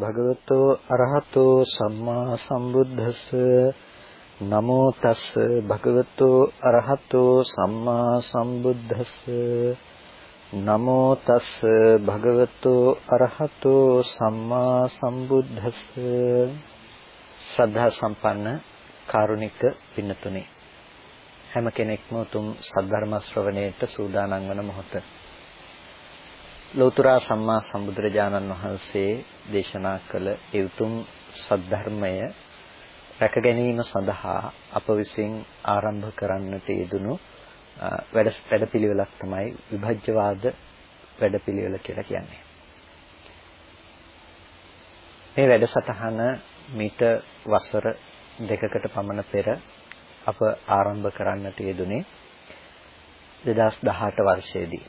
තස් භගවතු අරහතෝ සම්මා සම්බුද්දස්ස. නමෝ තස් භගවතු අරහතෝ සම්මා සම්බුද්දස්ස. නමෝ තස් භගවතු අරහතෝ සම්මා සම්බුද්දස්ස. ශ්‍රද්ධා සම්පන්න කාරුණික පින්නතුනි හැම කෙනෙක්ම උතුම් සද්ධර්ම ශ්‍රවණයට සූදානම් වන මොහොත. ලෞතර සම්මා සම්බුදුරජාණන් වහන්සේ දේශනා කළ ඒ උතුම් සද්ධර්මය රැක ගැනීම සඳහා අප විසින් ආරම්භ කරන්නට යෙදුණු වැඩ වැඩපිළිවෙලක් තමයි විභජ්‍යවාද වැඩපිළිවෙල කියලා කියන්නේ. මේ වැඩසටහන මීට වසර දෙකකට පමණ පෙර අප ආරම්භ කරන්නට යෙදුනේ 2018 වර්ෂයේදී.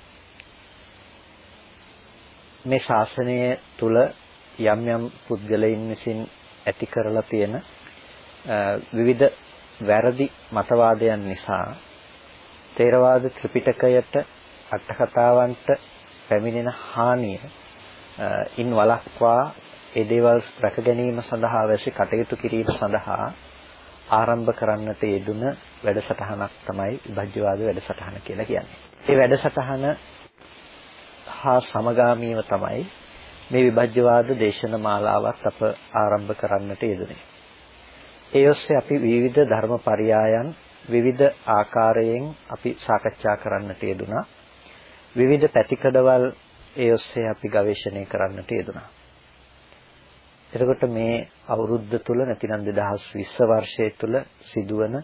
මේ ශාසනය තුල යම් යම් පුද්ගලයින් විසින් ඇති කරලා තියෙන විවිධ වැරදි මතවාදයන් නිසා තේරවාද ත්‍රිපිටකයට අටකතාවන්ට පැමිණෙන හානිය ඉන් වළක්වා ඒ දේවල් රැක ගැනීම සඳහා අවශ්‍ය කටයුතු කිරීම සඳහා ආරම්භ කරන්නට යෙදුන වැඩසටහනක් තමයි විභජ්‍යවාද වැඩසටහන කියලා කියන්නේ. මේ වැඩසටහන හා සමගාමීව තමයි මේ විභජ්‍යවාද දේශන මාලාවක් අප ආරම්භ කරන්නට යෙදුනේ. ඒ ඔස්සේ අපි විවිධ ධර්මපරයයන් විවිධ ආකාරයෙන් අපි සාකච්ඡා කරන්නට යෙදුනා. විවිධ පැතිකඩවල් ඒ ඔස්සේ අපි ගවේෂණය කරන්නට යෙදුනා. එතකොට මේ අවුරුද්ද තුල නැතිනම් 2020 වර්ෂයේ තුල සිදුවන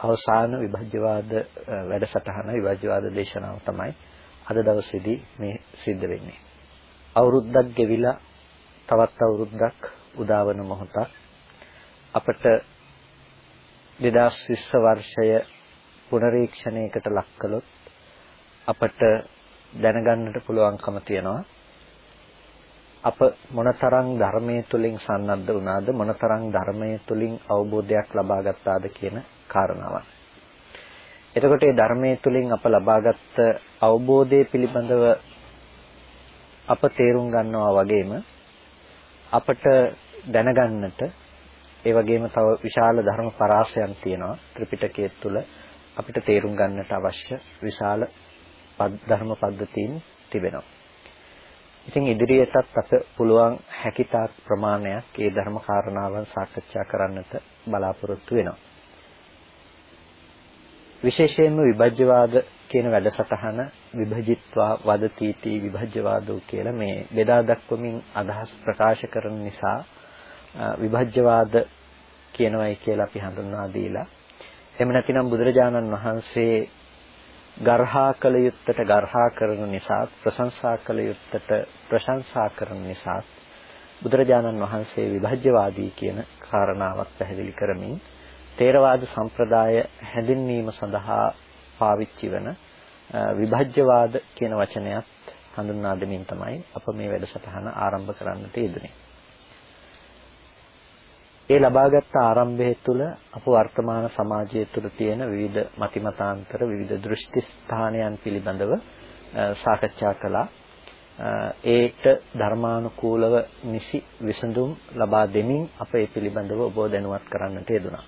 අවසාන විභජ්‍යවාද වැඩසටහන විභජ්‍යවාද දේශනාව තමයි අද දවසේදී මේ සිද්ධ වෙන්නේ. අවුරුද්දක් ගෙවිලා තවත් අවුරුද්දක් උදාවන මොහොතක් අපට 2020 වර්ෂය පුනරීක්ෂණයකට ලක් කළොත් අපට දැනගන්නට පුළුවන්කම තියෙනවා අප මොනතරම් ධර්මයේ තුලින් සන්නද්ධ වුණාද මොනතරම් ධර්මයේ තුලින් අවබෝධයක් ලබා ගත්තාද කියන කාරණාවන්. එතකොට මේ ධර්මයේ තුලින් අප ලබාගත් අවබෝධය පිළිබඳව අප තේරුම් ගන්නවා වගේම අපට දැනගන්නට ඒ වගේම තව විශාල ධර්ම පරාසයන් තියෙනවා ත්‍රිපිටකයේ තුල අපිට තේරුම් ගන්නට අවශ්‍ය විශාල ධර්ම පද්ධතීන් තිබෙනවා. ඉතින් ඉදිරියටත් අප පුළුවන් හැකියතාක් ප්‍රමාණයක් ඒ ධර්ම කාරණාවන් සාකච්ඡා කරන්නට බලාපොරොත්තු වෙනවා. විශේෂයෙන්ම විභජ්‍යවාද කියන වැඩසටහන විභජිත්වා වදතිටි විභජ්‍යවාදෝ කියලා මේ බෙදා දක්වමින් අදහස් ප්‍රකාශ කරන නිසා විභජ්‍යවාද කියනවායි කියලා අපි හඳුන්වා දීලා. එහෙම නැතිනම් බුදුරජාණන් වහන්සේ ගර්හා කළ යුත්තට ගර්හා කරන නිසා ප්‍රශංසා කළ යුත්තට ප්‍රශංසා කරන නිසා බුදුරජාණන් වහන්සේ විභජ්‍යවාදී කියන කාරණාවක් පැහැදිලි කරමින් තේරවාද සම්ප්‍රදාය හැඳින්වීම සඳහා පාවිච්චි වන විභජ්‍යවාද කියන වචනයත් හඳුන්වා දෙමින් තමයි අප මේ වැඩසටහන ආරම්භ කරන්නට යෙදුනේ. ඒ ලබාගත් ආරම්භය තුළ අප වර්තමාන සමාජය තුළ තියෙන විවිධ මතිමතාන්තර විවිධ දෘෂ්ටි ස්ථානයන් පිළිබඳව සාකච්ඡා කළා. ඒට ධර්මානුකූලව නිසි විසඳුම් ලබා දෙමින් අප ඒ පිළිබඳව ඔබ දැනුවත් කරන්නට යෙදුණා.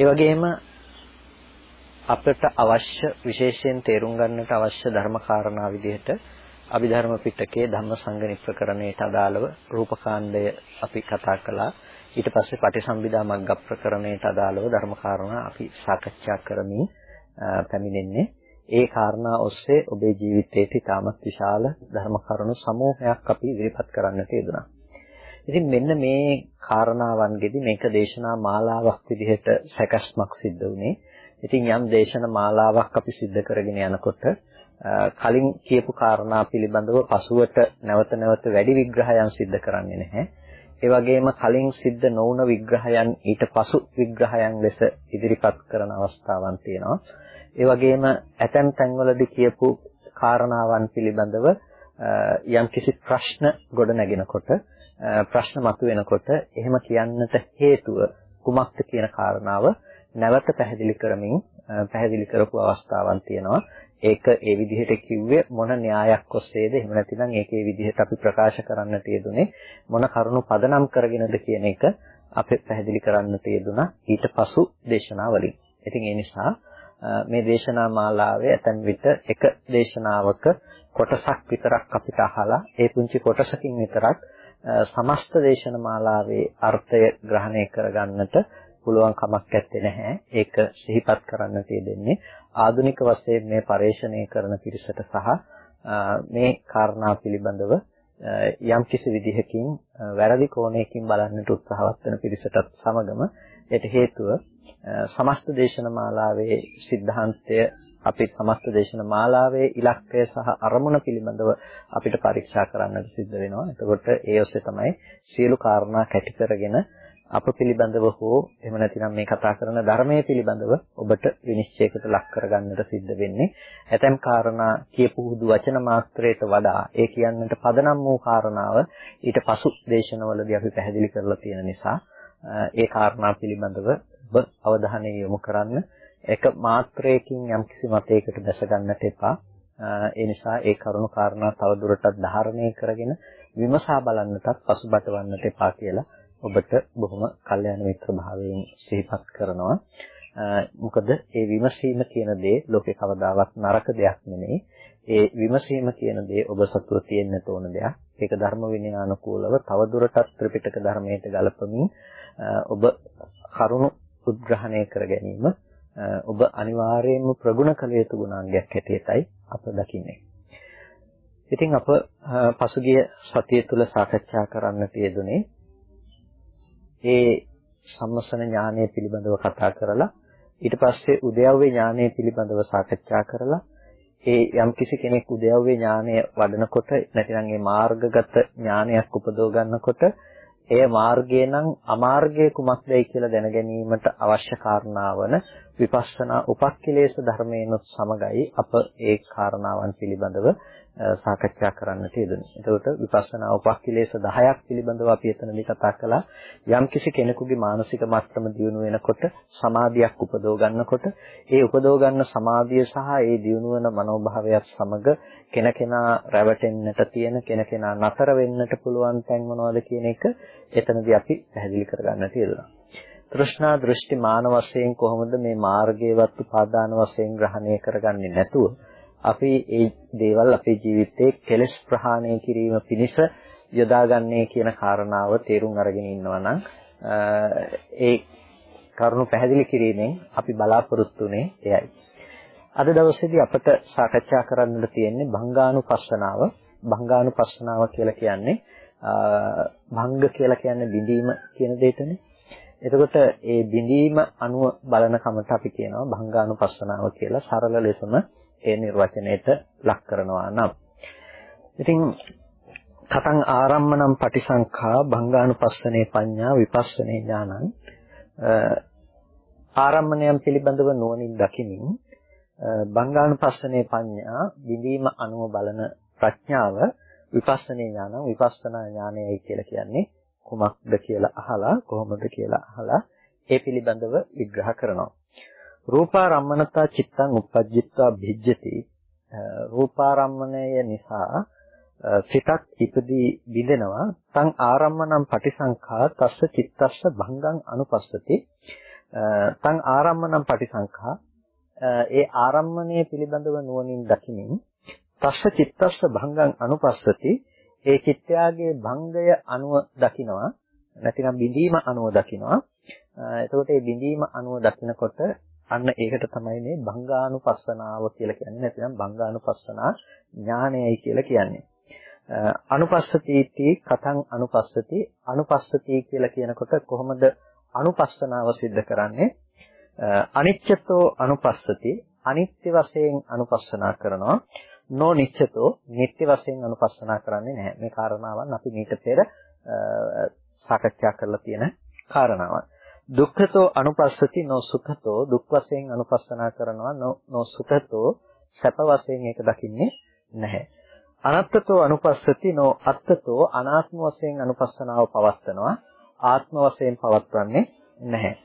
ඒ වගේම අපට අවශ්‍ය විශේෂයෙන් තේරුම් ගන්නට අවශ්‍ය ධර්ම කාරණා විදිහට අභිධර්ම පිටකයේ ධම්මසංගණි ප්‍රකරණයට අදාළව රූපකාණ්ඩය අපි කතා කළා. ඊට පස්සේ පටිසම්භිදා මග්ග ප්‍රකරණයට අදාළව ධර්ම කාරණා අපි සාකච්ඡා කරමින් පැමිණෙන්නේ. ඒ කාරණා ඔස්සේ ඔබේ ජීවිතයේ ඉතාමත් විශාල ධර්ම කරුණු සමූහයක් අපි ඉදිරිපත් කරන්නට යෙදුණා. ඉතින් මෙන්න මේ කාරණාවන්ගෙදි මේක දේශනා මාලාවක් විදිහට සැකස්මක් සිද්ධ වුණේ. ඉතින් යම් දේශන මාලාවක් අපි සිද්ධ කරගෙන යනකොට කලින් කියපු කාරණා පිළිබඳව පසුවට නැවත නැවත වැඩි විග්‍රහයන් සිද්ධ කරන්නේ නැහැ. ඒ වගේම කලින් සිද්ධ නොවුන විග්‍රහයන් ඊට පසු විග්‍රහයන් ලෙස ඉදිරිපත් කරන අවස්ථාවන් තියෙනවා. ඒ වගේම ඇතැම් තැන්වලදී කියපු කාරණාවන් පිළිබඳව යම්කිසි ප්‍රශ්න ගොඩ නැගෙනකොට ප්‍රශ්න මතුවෙනකොට එහෙම කියන්නට හේතුව කුමක්ද කියන කාරණාව නැවත පැහැදිලි කරමින් පැහැදිලි කරපු අවස්ථාවක් තියෙනවා. ඒක ඒ විදිහට කිව්වේ මොන න්‍යායක් ඔස්සේද එහෙම නැතිනම් ඒක ඒ විදිහට අපි ප්‍රකාශ කරන්නට යෙදුනේ මොන කරුණු පදනම් කරගෙනද කියන එක අපි පැහැදිලි කරන්නට යෙදුනා ඊට පසු දේශනාවලින්. ඉතින් ඒ නිසා මේ දේශනා මාලාවේ ඇතැම් විට එක දේශනාවක කොටසක් විතරක් අපිට අහලා ඒ පුංචි කොටසකින් විතරක් සමස්ත දේශන මාලාවේ අර්ථය ග්‍රහණය කරගන්නට පුළුවන් කමක් නැත්තේ නැහැ. ඒක සිහිපත් කරන්න තියෙන්නේ ආධුනික වශයෙන් මේ පරේෂණය කරන පිරිසට සහ මේ කාරණා පිළිබඳව යම් කිසි විදිහකින් වැරදි කෝණයකින් බලන්නට උත්සාහවත් වෙන පිරිසටත් සමගම ඒට හේතුව සමස්ත දේශන මාලාවේ સિદ્ધාන්තය අපි සමස්ත දේශන මාලාවේ ඉලක්කය සහ අරමුණ පිළිබඳව අපිට පරීක්ෂා කරන්නට සිද්ධ වෙනවා. එතකොට ඒ ඔස්සේ තමයි සියලු කාරණා කැටි කරගෙන අප පිළිබඳව හෝ එහෙම නැතිනම් මේ කතා කරන ධර්මයේ පිළිබඳව ඔබට විනිශ්චයකට ලක් කරගන්නට සිද්ධ වෙන්නේ. ඇතැම් කාරණා කියපු හුදු වචන මාත්‍රයට වඩා ඒ කියන්නට පදනම් වූ කාරණාව ඊට පසු දේශනවලදී අපි පැහැදිලි කරලා තියෙන නිසා ඒ කාරණා පිළිබඳව ඔබ අවධානය යොමු කරන්න එක මාත්‍රයකින් යම්කිසි මතයකට දැස ගන්නට එපා. ඒ නිසා ඒ කරුණු කාරණා තවදුරටත් ධාරණය කරගෙන විමසා බලන්නටත් පසුබට එපා කියලා ඔබට බොහොම කල්යාණ මිත්‍ර භාවයෙන් සිහිපත් කරනවා. මොකද ඒ විමසීම කියන දේ ලෝකේ කවදාවත් නරක දෙයක් නෙමෙයි. ඒ විමසීම කියන දේ ඔබ සතුව තියෙන්න ඕන දෙයක්. ඒක ධර්ම විනය අනුකූලව තවදුරටත් ත්‍රිපිටක ධර්මයට ගලපමින් ඔබ කරුණු උද්ග්‍රහණය කර ගැනීම ඔබ අනිවාර්යයෙන්ම ප්‍රගුණ කළ යුතු ගුණාංගයක් හැටියටයි අප දකින්නේ. ඉතින් අප පසුගිය සතිය තුල සාකච්ඡා කරන්නට යෙදුනේ ඒ සම්මසන ඥානය පිළිබඳව කතා කරලා ඊට පස්සේ උද්‍යව්‍ය ඥානය පිළිබඳව සාකච්ඡා කරලා ඒ යම්කිසි කෙනෙක් උද්‍යව්‍ය ඥානය වඩනකොට නැතිනම් ඒ මාර්ගගත ඥානයක් උපදව ගන්නකොට එය මාර්ගය නම් අමාර්ගය කුමක්දයි කියලා දැන ගැනීමට අවශ්‍ය කාරණාවන විපස්සනා උපක්ඛිලේශ ධර්මයෙන්ුත් සමගයි අප ඒ කාරණාවන් පිළිබඳව සාකච්ඡා කරන්නට යෙදුනේ. එතකොට විපස්සනා උපක්ඛිලේශ 10ක් පිළිබඳව අපි එතනදී කතා කළා. යම්කිසි කෙනෙකුගේ මානසික මට්ටම දියුණු වෙනකොට සමාධියක් උපදව ගන්නකොට ඒ උපදව ගන්න සමාධිය සහ ඒ දියුණු වෙන මනෝභාවයත් සමග කෙනකෙනා රැවටෙන්නට තියෙන කෙනකෙනා නතර වෙන්නට පුළුවන් තැන් මොනවද කියන එක එතනදී අපි පැහැදිලි කරගන්නට යෙදුණා. තෘෂ්ණා දෘෂ්ටි මාන වශයෙන් කොහොමද මේ මාර්ගයේවත් උපාදාන වශයෙන් ග්‍රහණය කරගන්නේ නැතුව අපි ඒ දේවල් අපේ ජීවිතේ කෙලස් ප්‍රහාණය කිරීම පිණිස යොදාගන්නේ කියන කාරණාව තේරුම් අරගෙන ඉන්නවා නම් ඒ කරුණු පැහැදිලි කිරීමෙන් අපි බලාපොරොත්තු වෙන්නේ එයයි. අද දවසේදී අපට සාකච්ඡා කරන්නට තියෙන්නේ භංගානුපස්සනාව. භංගානුපස්සනාව කියලා කියන්නේ භංග කියලා කියන්නේ බිඳීම කියන දෙයටනේ. එතකොට ඒ බිඳීම අනුව බලන කමට අපි කියනවා භංගානුපස්සනාව කියලා සරල ලෙසම ඒ නිර්වචනයට ලක් කරනවා නම්. ඉතින් කතං ආරම්මනම් පටිසංඛා භංගානුපස්සනේ පඤ්ඤා විපස්සනේ ඥානං ආරම්මණයන් පිළිබඳව නුවණින් දකිමින් භංගානුපස්සනේ පඤ්ඤා බිඳීම අනුව බලන ප්‍රඥාව විපස්සනේ ඥානං විපස්සනා ඥානයයි කියලා කියන්නේ කුමක්ද කියලා අහලා කොහොමද කියලා අහලා ඒ පිළිබඳව විග්‍රහ කරනවා. රූපාරම්මනතා චිත්තං uppajjitva භිජ්ජති. රූපාරම්මණය නිසා සිතක් ඉපදී බිඳෙනවා. තං ආරම්මනම් පටිසංඛා තස්ස චිත්තස්ස භංගං අනුපස්සති. තං ආරම්මනම් පටිසංඛා ඒ ආරම්මණය පිළිබඳව නුවණින් දකිමින් තස්ස චිත්තස්ස භංගං අනුපස්සති ඒ චිත්තයාගේ භංගය අනුව දකිනවා. නැතිනම් බිඳීම අනුව දකිනවා. එතකොට මේ බිඳීම අනුව දකිනකොට අන්න ඒකට තමයි මේ භංගානුපස්සනාව කියලා කියන්නේ. නැතිනම් භංගානුපස්සනා ඥානයයි කියලා කියන්නේ. අනුපස්සතිටි කතං අනුපස්සති. අනුපස්සති කියලා කියනකොට කොහොමද අනුපස්සනාව සිද්ධ කරන්නේ? අනිච්චතෝ අනුපස්සති. අනිත්‍ය වශයෙන් අනුපස්සනා කරනවා. නෝ නිච්ඡතෝ නිත්‍ය වශයෙන් අනුපස්සනා කරන්නේ නැහැ. මේ කාරණාවන් අපි මීට පෙර සාකච්ඡා කරලා තියෙන කාරණාවන්. දුක්ඛතෝ අනුපස්සති නෝ සුඛතෝ දුක් වශයෙන් අනුපස්සනා කරනවා නෝ සුඛතෝ සැප වශයෙන් ඒක දකින්නේ නැහැ. අනත්තතෝ අනුපස්සති නෝ අත්තතෝ අනාත්ම වශයෙන් අනුපස්සනාව පවත්නවා ආත්ම වශයෙන් පවත්වන්නේ නැහැ.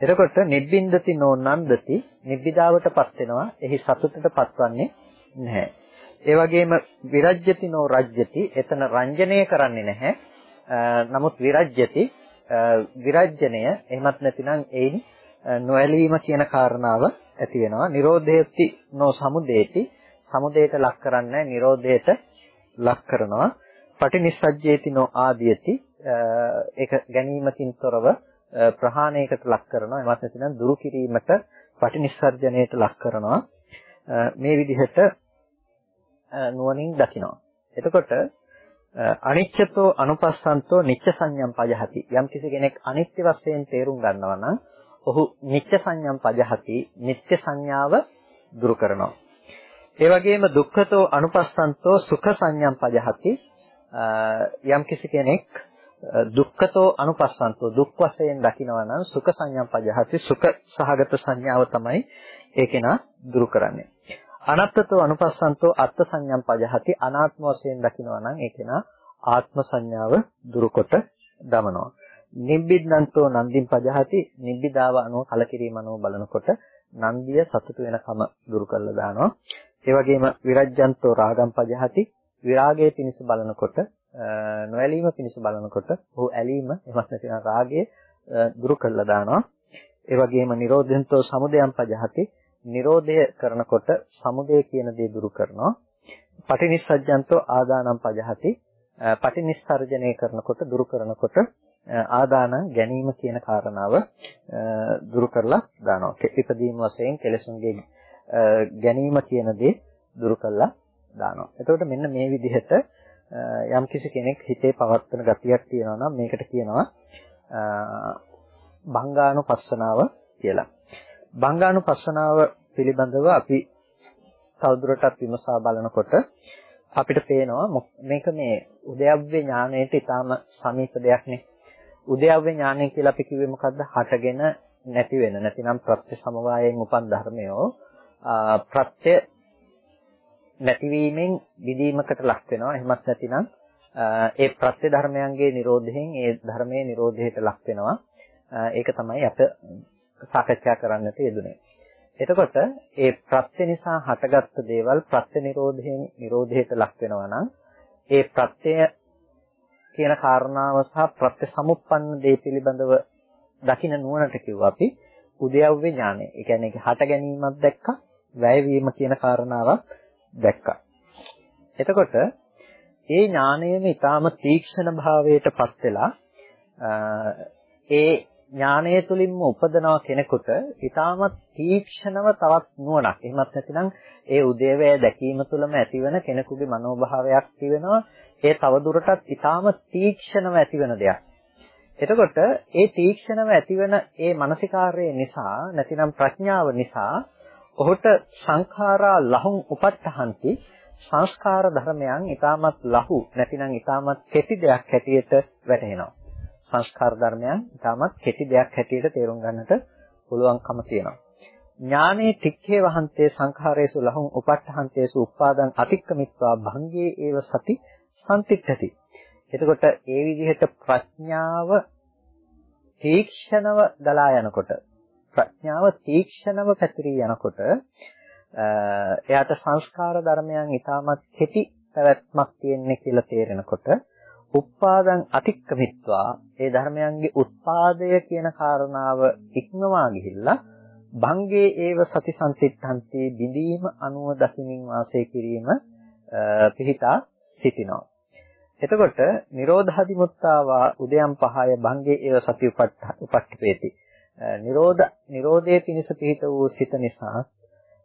එතකොට නිබ්බින්දති නොනන්දති නිබ්බිදාවටපත් වෙනවා. එහි සතුටටපත් වන්නේ නැහැ. ඒ වගේම විරජ්‍යති නෝ රජ්‍යති එතන රංජනය කරන්නේ නැහැ. නමුත් විරජ්‍යති විරජ්‍යණය එහෙමත් නැතිනම් එයින් නොඇලීම කියන කාරණාව ඇති වෙනවා. නිරෝධේති නෝ සමුදේති සමුදේට ලක් කරන්නේ නිරෝධයට ලක් කරනවා. පටිනිස්සජ්ජේති නෝ ආදීයති ඒක ගැනීමකින් තොරව ප්‍රහාණයකට ලක් කරනවා. එමත් නැතිනම් දුරු කිරීමට පටිනිස්සර්ජණයට ලක් කරනවා. මේ විදිහට නුවණින් දකිනවා. එතකොට අනිච්චතෝ අනුපස්සන්තෝ නිච්ච සංඥම් පජහති. යම් කිසි කෙනෙක් අනිත්‍ය වශයෙන් තේරුම් ගන්නවා නම් ඔහු නිච්ච සංඥම් පජහති. නිත්‍ය සංඥාව දුරු කරනවා. ඒ වගේම දුක්ඛතෝ අනුපස්සන්තෝ සුඛ සංඥම් පජහති. යම් කිසි කෙනෙක් දුක්ඛතෝ අනුපස්සන්තෝ දුක් වශයෙන් දකිනවා නම් සුඛ සංඥම් පජහති. සුඛ සහගත සංඥාව තමයි ඒකේන දුරු කරන්නේ. අනත්තතෝ අනුපස්සන්තෝ අත්ත් සංඥම් පජහති අනාත්ම වශයෙන් දකිනවා නම් ඒක නා ආත්ම සංඥාව දුරුකොට දමනවා. නිබ්බිද්දන්තෝ නන්දින් පජහති නිබ්බිදාව අනුව කලකිරීම අනුව බලනකොට නන්දිය සතුට වෙනකම දුරු කරලා දානවා. ඒ වගේම විරජ්‍යන්තෝ රාගම් පජහති විරාගයේ පිණිස බලනකොට නොඇලීම පිණිස බලනකොට ඔහු ඇලීම එමත් නැතිනම් රාගය දුරු කරලා දානවා. ඒ වගේම නිරෝධෙන්තෝ සමුදයම් පජහති නිරෝධය කරනකොට සමුදය කියන දේ දුරු කරනවා. පටිනිස්සජ්ජන්තෝ ආදානම් පජහති. පටිනිස්සර්ජනය කරනකොට දුරු කරනකොට ආදාන ගැනීම කියන කාරණාව දුරු කරලා දානවා. ඉපදීම වශයෙන් කෙලසුන්ගේ ගැනීම කියන දේ දුරු කරලා දානවා. එතකොට මෙන්න මේ විදිහට යම් කිසි කෙනෙක් හිතේ පවත්වන ගතියක් තියෙනවා නම් මේකට කියනවා බංගානුපස්සනාව කියලා. බංගානුපස්සනාව පිළිබඳව අපි තවදුරටත් විමසා බලනකොට අපිට පේනවා මේක මේ උද්‍යව්‍ය ඥාණයට ඊටාම සමීප දෙයක් නේ. උද්‍යව්‍ය ඥාණය කියලා අපි කිව්වේ මොකද්ද? හටගෙන නැති වෙන නැතිනම් ප්‍රත්‍ය සමவாயයෙන් උපන් ධර්මයෝ ප්‍රත්‍ය නැතිවීමෙන් විදීමකට ලක් වෙනවා. එහෙමත් නැතිනම් ඒ ප්‍රත්‍ය ධර්මයන්ගේ Nirodhen ඒ ධර්මයේ Nirodheට ලක් වෙනවා. ඒක තමයි අප සාකච්ඡා කරන්නට යෙදුනේ. එතකොට ඒ ප්‍රත්‍ය නිසා හටගත්තු දේවල් ප්‍රත්‍ය නිරෝධයෙන් නිරෝධයට ලක් වෙනවා නම් ඒ ප්‍රත්‍ය කියන කාරණාව සහ ප්‍රත්‍ය සමුප්පන්න දේ පිළිබඳව දකින නුවණට කිව්වා අපි උද්‍යව්‍ය ඥානය. ඒ කියන්නේ ඒක හට ගැනීමක් දැක්කා, වැයවීම කියන කාරණාවක් දැක්කා. එතකොට ඒ ඥානයම ඊටාම තීක්ෂණ භාවයටපත් වෙලා ඒ ඥානය තුලින්ම උපදනවා කෙනෙකුට ඊටමත් තීක්ෂණව තවත් නුවණක්. එහෙමත් නැතිනම් ඒ උදේවැය දැකීම තුළම ඇතිවන කෙනෙකුගේ මනෝභාවයක් තිබෙනවා. ඒ තවදුරටත් ඊටම තීක්ෂණව ඇතිවන දෙයක්. එතකොට ඒ තීක්ෂණව ඇතිවන ඒ මානසිකාර්යය නිසා නැතිනම් ප්‍රඥාව නිසා ඔහුට සංඛාරා ලහුම් උපට්ඨහන්ති සංස්කාර ධර්මයන් ඊටමත් ලහු නැතිනම් ඊටමත් කෙටි දෙයක් හැටියට වැටහෙනවා. සංස්කාර ධර්මයන් ඉතාමත් කෙටි දෙයක් හැටියට තේරුම් ගන්නට පුළුවන්කම තියෙනවා. ඥානේ තික්ඛේ වහන්තේ සංඛාරේසු ලහුං උපට්ඨහන්තේසු උපාදං අතික්කමිත්වා භංගේ ඒව සති සම්තික්ඛති. එතකොට ඒ විදිහට ප්‍රඥාව තීක්ෂණව ගලා යනකොට ප්‍රඥාව තීක්ෂණව පැතිරී යනකොට එයාට සංස්කාර ධර්මයන් ඊටමත් කෙටි පැවැත්මක් තියෙන්නේ කියලා තේරෙනකොට උපාදං අතික්කමිත්වා ඒ ධර්මයන්ගේ උත්පාදය කියන කාරණාව ඉක්මවා ගිහිල්ලා භංගේ ඒව සති සංසිද්ධන්ති බිඳීම අනුව දකිමින් වාසය කිරීම පිහිටා සිටිනවා. එතකොට නිරෝධාදි මුත්තාවා උදයන් පහය භංගේ ඒව සති උපට්ඨපේති. නිරෝධ නිරෝධයේ පිණිස පිහිට වූ සිත නිසා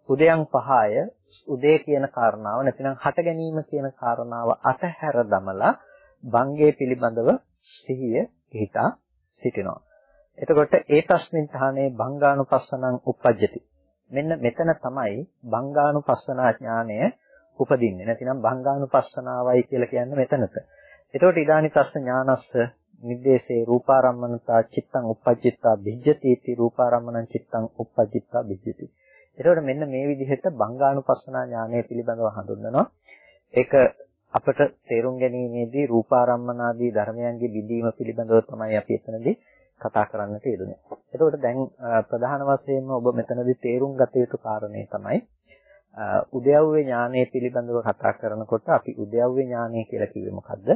උදයන් පහය උදේ කියන කාරණාව නැතිනම් හට ගැනීම කියන කාරණාව අතහැර දමලා භංගය පිළිබඳව සිහිය පිහිටා සිටිනවා. එතකොට ඒ ප්‍රශ්නෙන් තහනේ භංගානුපස්සනං උපජ්ජති. මෙන්න මෙතන තමයි භංගානුපස්සනා ඥානය උපදින්නේ. නැතිනම් භංගානුපස්සනාවයි කියලා කියන්නේ මෙතනට. එතකොට ඉදානි තස්ස ඥානස්ස නිද්දේශේ රූපාරම්මනතා චිත්තං උපජ්ජිත්තා බිජ්ජති इति රූපාරම්මනං චිත්තං උපජ්ජිත්තා බිජ්ජති. එතකොට මෙන්න මේ විදිහට භංගානුපස්සනා ඥානය පිළිබඳව හඳුන්වනවා. ඒක අපට තේරුම් ගැනීමේදී රූපාරම්මනාදී ධර්මයන්ගේ බිඳීම පිළිබඳව තමයි අපි එතනදී කතා කරන්නට යෙදුනේ. එතකොට දැන් ප්‍රධාන වශයෙන්ම ඔබ මෙතනදී තේරුම් ගත යුතු කාරණේ තමයි උද්‍යව්‍ය ඥානය පිළිබඳව කතා කරනකොට අපි උද්‍යව්‍ය ඥානය කියලා කිව්වේ මොකද්ද?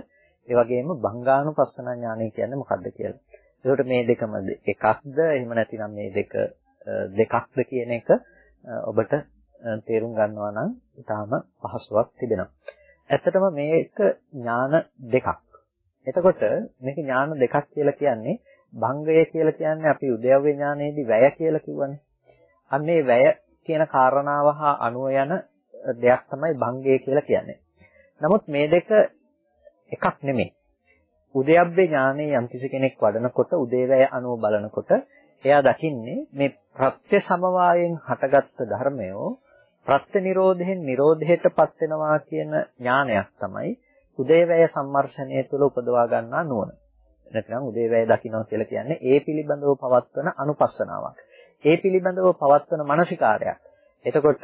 ඒ වගේම බංගානුපස්සන ඥානය කියන්නේ මොකද්ද කියලා. ඒකට මේ දෙකම එකක්ද එහෙම නැතිනම් මේ දෙක දෙකක්ද කියන එක ඔබට තේරුම් ගන්නවා නම් ඊටාම පහසුවක් තිබෙනවා. ඇත්තටම මේක ඥාන දෙකක්. එතකොට මේක ඥාන දෙකක් කියලා කියන්නේ භංගය කියලා කියන්නේ අපි උද්‍යව්‍ය ඥානයේදී වැය කියලා කිව්වනේ. අන්න ඒ වැය කියන කාරණාව හා අනුව යන දෙයක් තමයි භංගය කියලා කියන්නේ. නමුත් මේ දෙක එකක් නෙමෙයි. උද්‍යව්‍ය ඥානයේ යම්කිසි කෙනෙක් වඩනකොට උදේවැය අනුව බලනකොට එයා දකින්නේ මේ ප්‍රත්‍ය සමவாயෙන් හටගත්ත ධර්මයෝ ප්‍රත්‍ය නිරෝධයෙන් නිරෝධයටපත් වෙනවා කියන ඥානයක් තමයි උදේවැය සම්මර්ෂණය තුළ උපදවා ගන්නා නුවණ. නැත්නම් උදේවැය දකින්න කියලා කියන්නේ ඒ පිළිබඳව පවත්වන අනුපස්සනාවක්. ඒ පිළිබඳව පවත්වන මානසිකාරයක්. එතකොට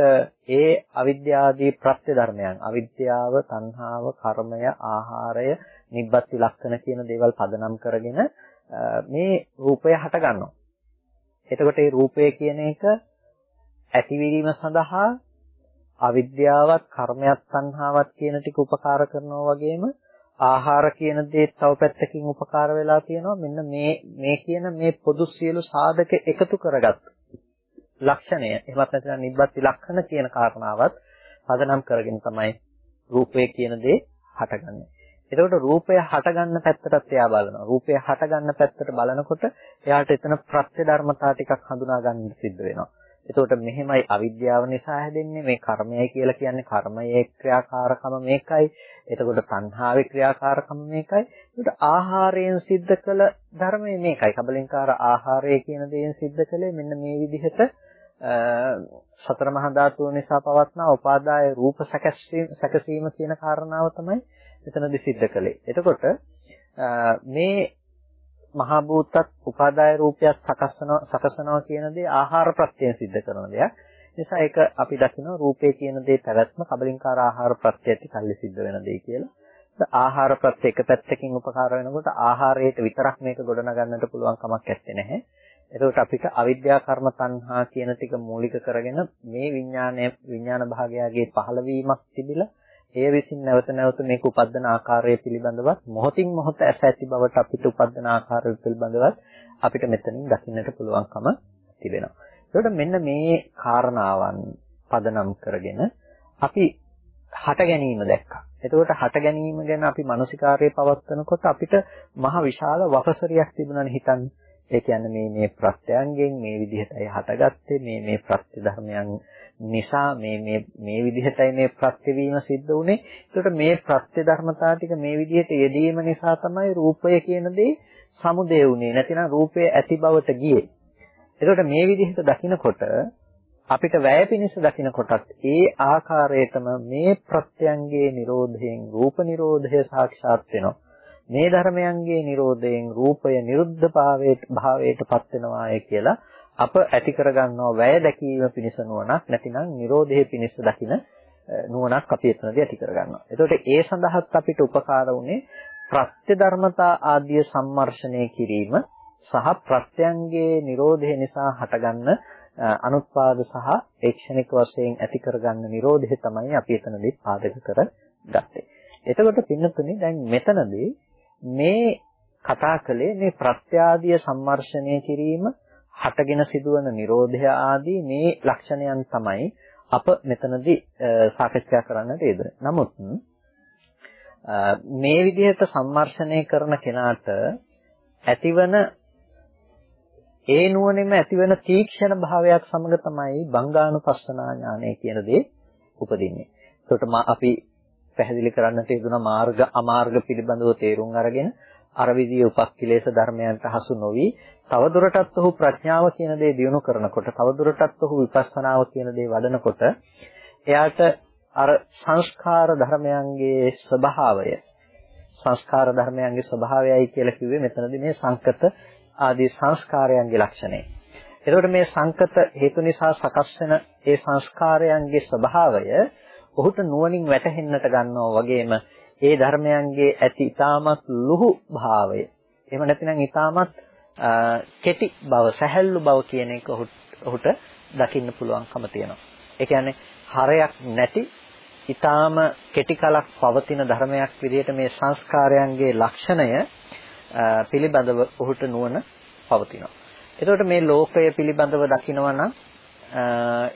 ඒ අවිද්‍යාදී ප්‍රත්‍ය ධර්මයන් අවිද්‍යාව, තණ්හාව, කර්මය, ආහාරය, නිබ්බත්ති ලක්ෂණ කියන දේවල් පදනම් කරගෙන මේ රූපය හට ගන්නවා. එතකොට මේ රූපය කියන එක ඇතිවීම සඳහා අවිද්‍යාවත්, කර්මයක්, තණ්හාවත් කියන ටික උපකාර කරනවා වගේම ආහාර කියන දේ තව පැත්තකින් උපකාර වෙලා තියෙනවා මෙන්න මේ මේ කියන මේ පොදු සියලු සාධක එකතු කරගත් ලක්ෂණය එහෙමත් නැත්නම් නිබ්බත් ලක්ෂණ කියන කාරණාවත් පදනම් කරගෙන තමයි රූපය කියන දේ හටගන්නේ. එතකොට රූපය හටගන්න පැත්තටත් එයා බලනවා. රූපය හටගන්න පැත්තට බලනකොට එයාට එතන ප්‍රත්‍ය ධර්මතා ටිකක් හඳුනා ගන්න සිද්ධ වෙනවා. එතකොට මෙහෙමයි අවිද්‍යාව නිසා හැදෙන්නේ මේ කර්මයයි කියලා කියන්නේ කර්මයේ ක්‍රියාකාරකම මේකයි. එතකොට තණ්හාවේ ක්‍රියාකාරකම මේකයි. එතකොට ආහාරයෙන් සිද්ධ කළ ධර්මය මේකයි. කබලින්කාර ආහාරය කියන දේෙන් සිද්ධ කළේ මෙන්න මේ විදිහට සතර මහා ධාතුව නිසා පවත්නා උපාදාය රූප සැකසීම කියන කාරණාව තමයි එතනදි සිද්ධ කළේ. එතකොට මේ මහා භූතත් උපාදාය රූපයක් සකසනවා සකසනවා කියන දේ ආහාර ප්‍රත්‍යයෙන් සිද්ධ කරන දෙයක්. නිසා ඒක අපි දකිනවා රූපේ කියන දේ පැවැත්ම කබලින්කාර ආහාර ප්‍රත්‍යයට කල්ලි සිද්ධ වෙන දෙය කියලා. ආහාර ප්‍රත්‍ය එක පැත්තකින් උපකාර වෙනකොට ආහාරයට විතරක් මේක ගොඩනගන්නට පුළුවන් කමක් නැත්තේ නැහැ. එතකොට අපිට අවිද්‍යා කර්ම තණ්හා කියන ටික මූලික කරගෙන මේ විඥානය විඥාන භාගයගේ පහළවීමක් තිබිලා එය විසින් නැවත නැවත මේක උපදින ආකාරය පිළිබඳවත් මොහොතින් මොහොත ඇස ඇති බවට අපිට උපදින ආකාරය පිළිබඳවත් අපිට මෙතනින් දකින්නට පුළුවන්කම තිබෙනවා. ඒකට මෙන්න මේ කාරණාවන් පදනම් කරගෙන අපි හට ගැනීම දැක්කා. එතකොට හට ගැනීම ගැන අපි මානසිකාර්යය පවත්වනකොට අපිට මහ විශාල වපසරියක් තිබුණානේ හිතන්නේ. ඒ කියන්නේ මේ මේ ප්‍රත්‍යයන්ගෙන් මේ විදිහටයි හටගත්තේ මේ මේ ප්‍රත්‍ය ධර්මයන් නිසා මේ මේ මේ විදිහටයි මේ ප්‍රත්‍යවීම සිද්ධ වුනේ. ඒකට මේ ප්‍රත්‍ය ධර්මතා ටික මේ විදිහට යෙදීම නිසා තමයි රූපය කියන දේ සමුදේ වුනේ. නැතිනම් රූපය ඇති බවට ගියේ. ඒකට මේ විදිහට දකිනකොට අපිට වැය පිනිස දකිනකොටත් ඒ ආකාරයටම මේ ප්‍රත්‍යයන්ගේ Nirodhayen රූප Nirodhaය සාක්ෂාත් වෙනවා. මේ ධර්මයන්ගේ Nirodhayen රූපය නිරුද්ධ භාවයට භාවයටපත් වෙනවාය කියලා අප ඇති කරගන්නවා වැය දැකීම පිණිස නුවණක් නැතිනම් Nirodhaye පිණිස දකින නුවණක් අපි එතනදී ඇති කරගන්නවා. එතකොට ඒ සඳහාත් අපිට උපකාර වුණේ ප්‍රත්‍ය ධර්මතා ආදී සම්මර්ෂණය කිරීම සහ ප්‍රත්‍යයන්ගේ Nirodhaye නිසා හටගන්න අනුත්පාද සහ ඒක්ෂණික වශයෙන් ඇති කරගන්න Nirodhaye තමයි අපි එතනදී පාදක කරගත්තේ. එතකොට පින්නතුනේ දැන් මෙතනදී මේ කතා කළේ මේ ප්‍රත්‍යාදිය සම්මර්ෂණය කිරීම හටගෙන සිදුවන Nirodha ආදී මේ ලක්ෂණයන් තමයි අප මෙතනදී සාකච්ඡා කරන්නට යෙදුනේ. නමුත් මේ විදිහට සම්මර්ෂණය කරන කෙනාට ඇතිවන ඒ නුවණෙම ඇතිවන තීක්ෂණ භාවයක් සමග තමයි බංගානුපස්සනා ඥානය කියන දේ උපදින්නේ. ඒකට අපි පැහැදිලි කරන්නට යෙදුන මාර්ග අමාර්ග පිළිබඳව තේරුම් අරගෙන අර විදියේ උපක්ඛිලේශ ධර්මයන්ට හසු නොවි තවදුරටත් ඔහු ප්‍රඥාව කියන දේ දියුණු කරනකොට තවදුරටත් ඔහු විපස්සනාව කියන දේ වඩනකොට එයාට අර සංස්කාර ධර්මයන්ගේ ස්වභාවය සංස්කාර ධර්මයන්ගේ ස්වභාවයයි කියලා කිව්වේ මෙතනදී මේ සංකත ආදී සංස්කාරයන්ගේ ලක්ෂණය. එතකොට මේ සංකත හේතු නිසා සකස් වෙන ඒ සංස්කාරයන්ගේ ස්වභාවය ඔහුට නුවණින් වැටහෙන්නට ගන්නවා වගේම ඒ ධර්මයන්ගේ ඇති ඊටමත් ලුහු භාවය එහෙම නැතිනම් ඊටමත් කෙටි බව සැහැල්ලු බව කියන එක ඔහුට දකින්න පුළුවන්කම තියෙනවා. ඒ කියන්නේ හරයක් නැති ඊටාම කෙටි කලක් පවතින ධර්මයක් විදිහට මේ සංස්කාරයන්ගේ ලක්ෂණය පිළිබඳව ඔහුට නුවණ පවතිනවා. එතකොට මේ ලෝකය පිළිබඳව දකිනවා නම්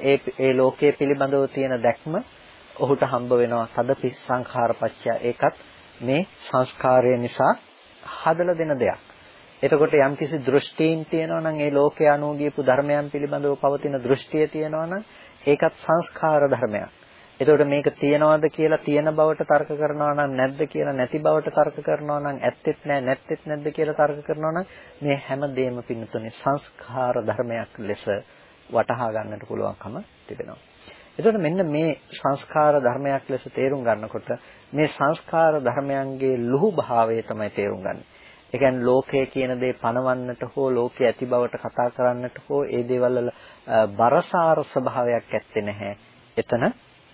ඒ ඒ ලෝකයේ පිළිබඳව තියෙන දැක්ම ඔහුට හම්බ වෙනවා තදපි සංඛාරපච්චය ඒකත් මේ සංස්කාරය නිසා හදලා දෙන දෙයක්. එතකොට යම්කිසි දෘෂ්ටීන් තියෙනවා නම් ඒ ලෝකයේ අනුගියපු ධර්මයන් පිළිබඳව පවතින දෘෂ්ටිය තියෙනවා නම් ඒකත් සංස්කාර ධර්මයක්. එතකොට මේක තියනවාද කියලා තියෙන බවට තර්ක කරනවා නම් නැද්ද කියලා නැති බවට තර්ක කරනවා නම් ඇත්තෙත් නැහැ නැත්තෙත් නැද්ද කියලා තර්ක කරනවා නම් මේ හැම දෙයක්ම පින්නතුනේ සංස්කාර ධර්මයක් ලෙස වටහා ගන්නට පුළුවන්කම තිබෙනවා. එතකොට මෙන්න මේ සංස්කාර ධර්මයක් ලෙස තේරුම් ගන්නකොට මේ සංස්කාර ධර්මයන්ගේ ලුහු භාවය තමයි තේරුම් ගන්න. ඒ කියන්නේ ලෝකය කියන දේ පණවන්නට හෝ ලෝකයේ ඇති බවට කතා කරන්නට හෝ ඒ දේවල් වල බරසාර ස්වභාවයක් ඇත්තේ නැහැ. එතන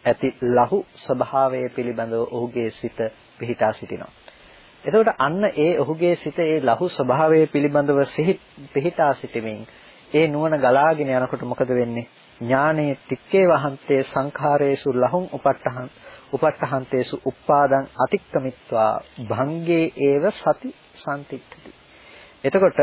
ඇති ලහු ස්වභාවය පිළිබඳව ඔහුගේ සිත පිහිටා සිටිනවා. එතකොට අන්න ඒ ඔහුගේ සිත ඒ ලහු ස්වභාවය පිළිබඳව පිහිටා සිටීමෙන් ඒ නුවණ ගලාගෙන යනකොට මොකද වෙන්නේ? ඥානයේ තික්කේ වහන්තේ සංඛාරේසු ලහුං උපට්ඨහං උපට්ඨහන්තේසු උප්පාදං අතික්කමිත්වා භංගේ ඒව සති සම්තික්ඛති. එතකොට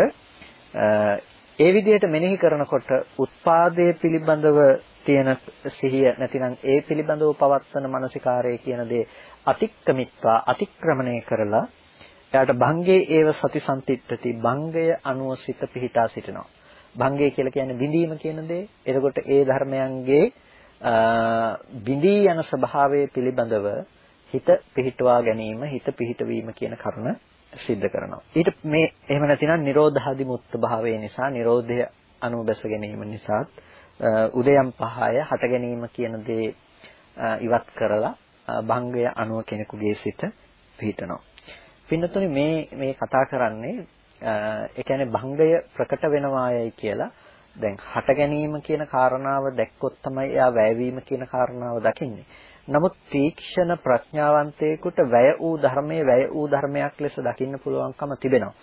ඒ විදිහට මෙනෙහි කරනකොට උත්පාදයේ පිළිබඳව තියෙන සිහිය නැතිනම් ඒ පිළිබඳව පවත්වන මානසිකාරය කියන දේ අතික්කමිත්වා අතික්‍රමණය කරලා එයාට භංගේ ඒව සති සම්තිත්‍ත්‍ති භංගය අනුව සිත පිහිටා සිටිනවා. භංගය කියලා කියන්නේ බිඳීම කියන දේ. එතකොට ඒ ධර්මයන්ගේ බිඳී යන ස්වභාවය පිළිබඳව හිත පිහිටුවා ගැනීම හිත පිහිටවීම කියන කරුණ සිද්ධ කරනවා. ඊට මේ එහෙම නැතිනම් නිරෝධාදි මුක්ත භාවය නිසා නිරෝධය අනුබැස ගැනීම නිසාත් උදයම් පහය හට ගැනීම කියන දේ ඉවත් කරලා භංගය අනුව කෙනෙකුගේ සිත පිහිටනවා. පින්නතුනි මේ මේ කතා කරන්නේ ඒ කියන්නේ භංගය ප්‍රකට වෙනවායයි කියලා දැන් හට ගැනීම කියන කාරණාව දැක්කොත් තමයි එයා වැයවීම කියන කාරණාව දකින්නේ. නමුත් තීක්ෂණ ප්‍රඥාවන්තයෙකුට වැය වූ ධර්මයේ වැය වූ ධර්මයක් ලෙස දකින්න පුළුවන්කම තිබෙනවා.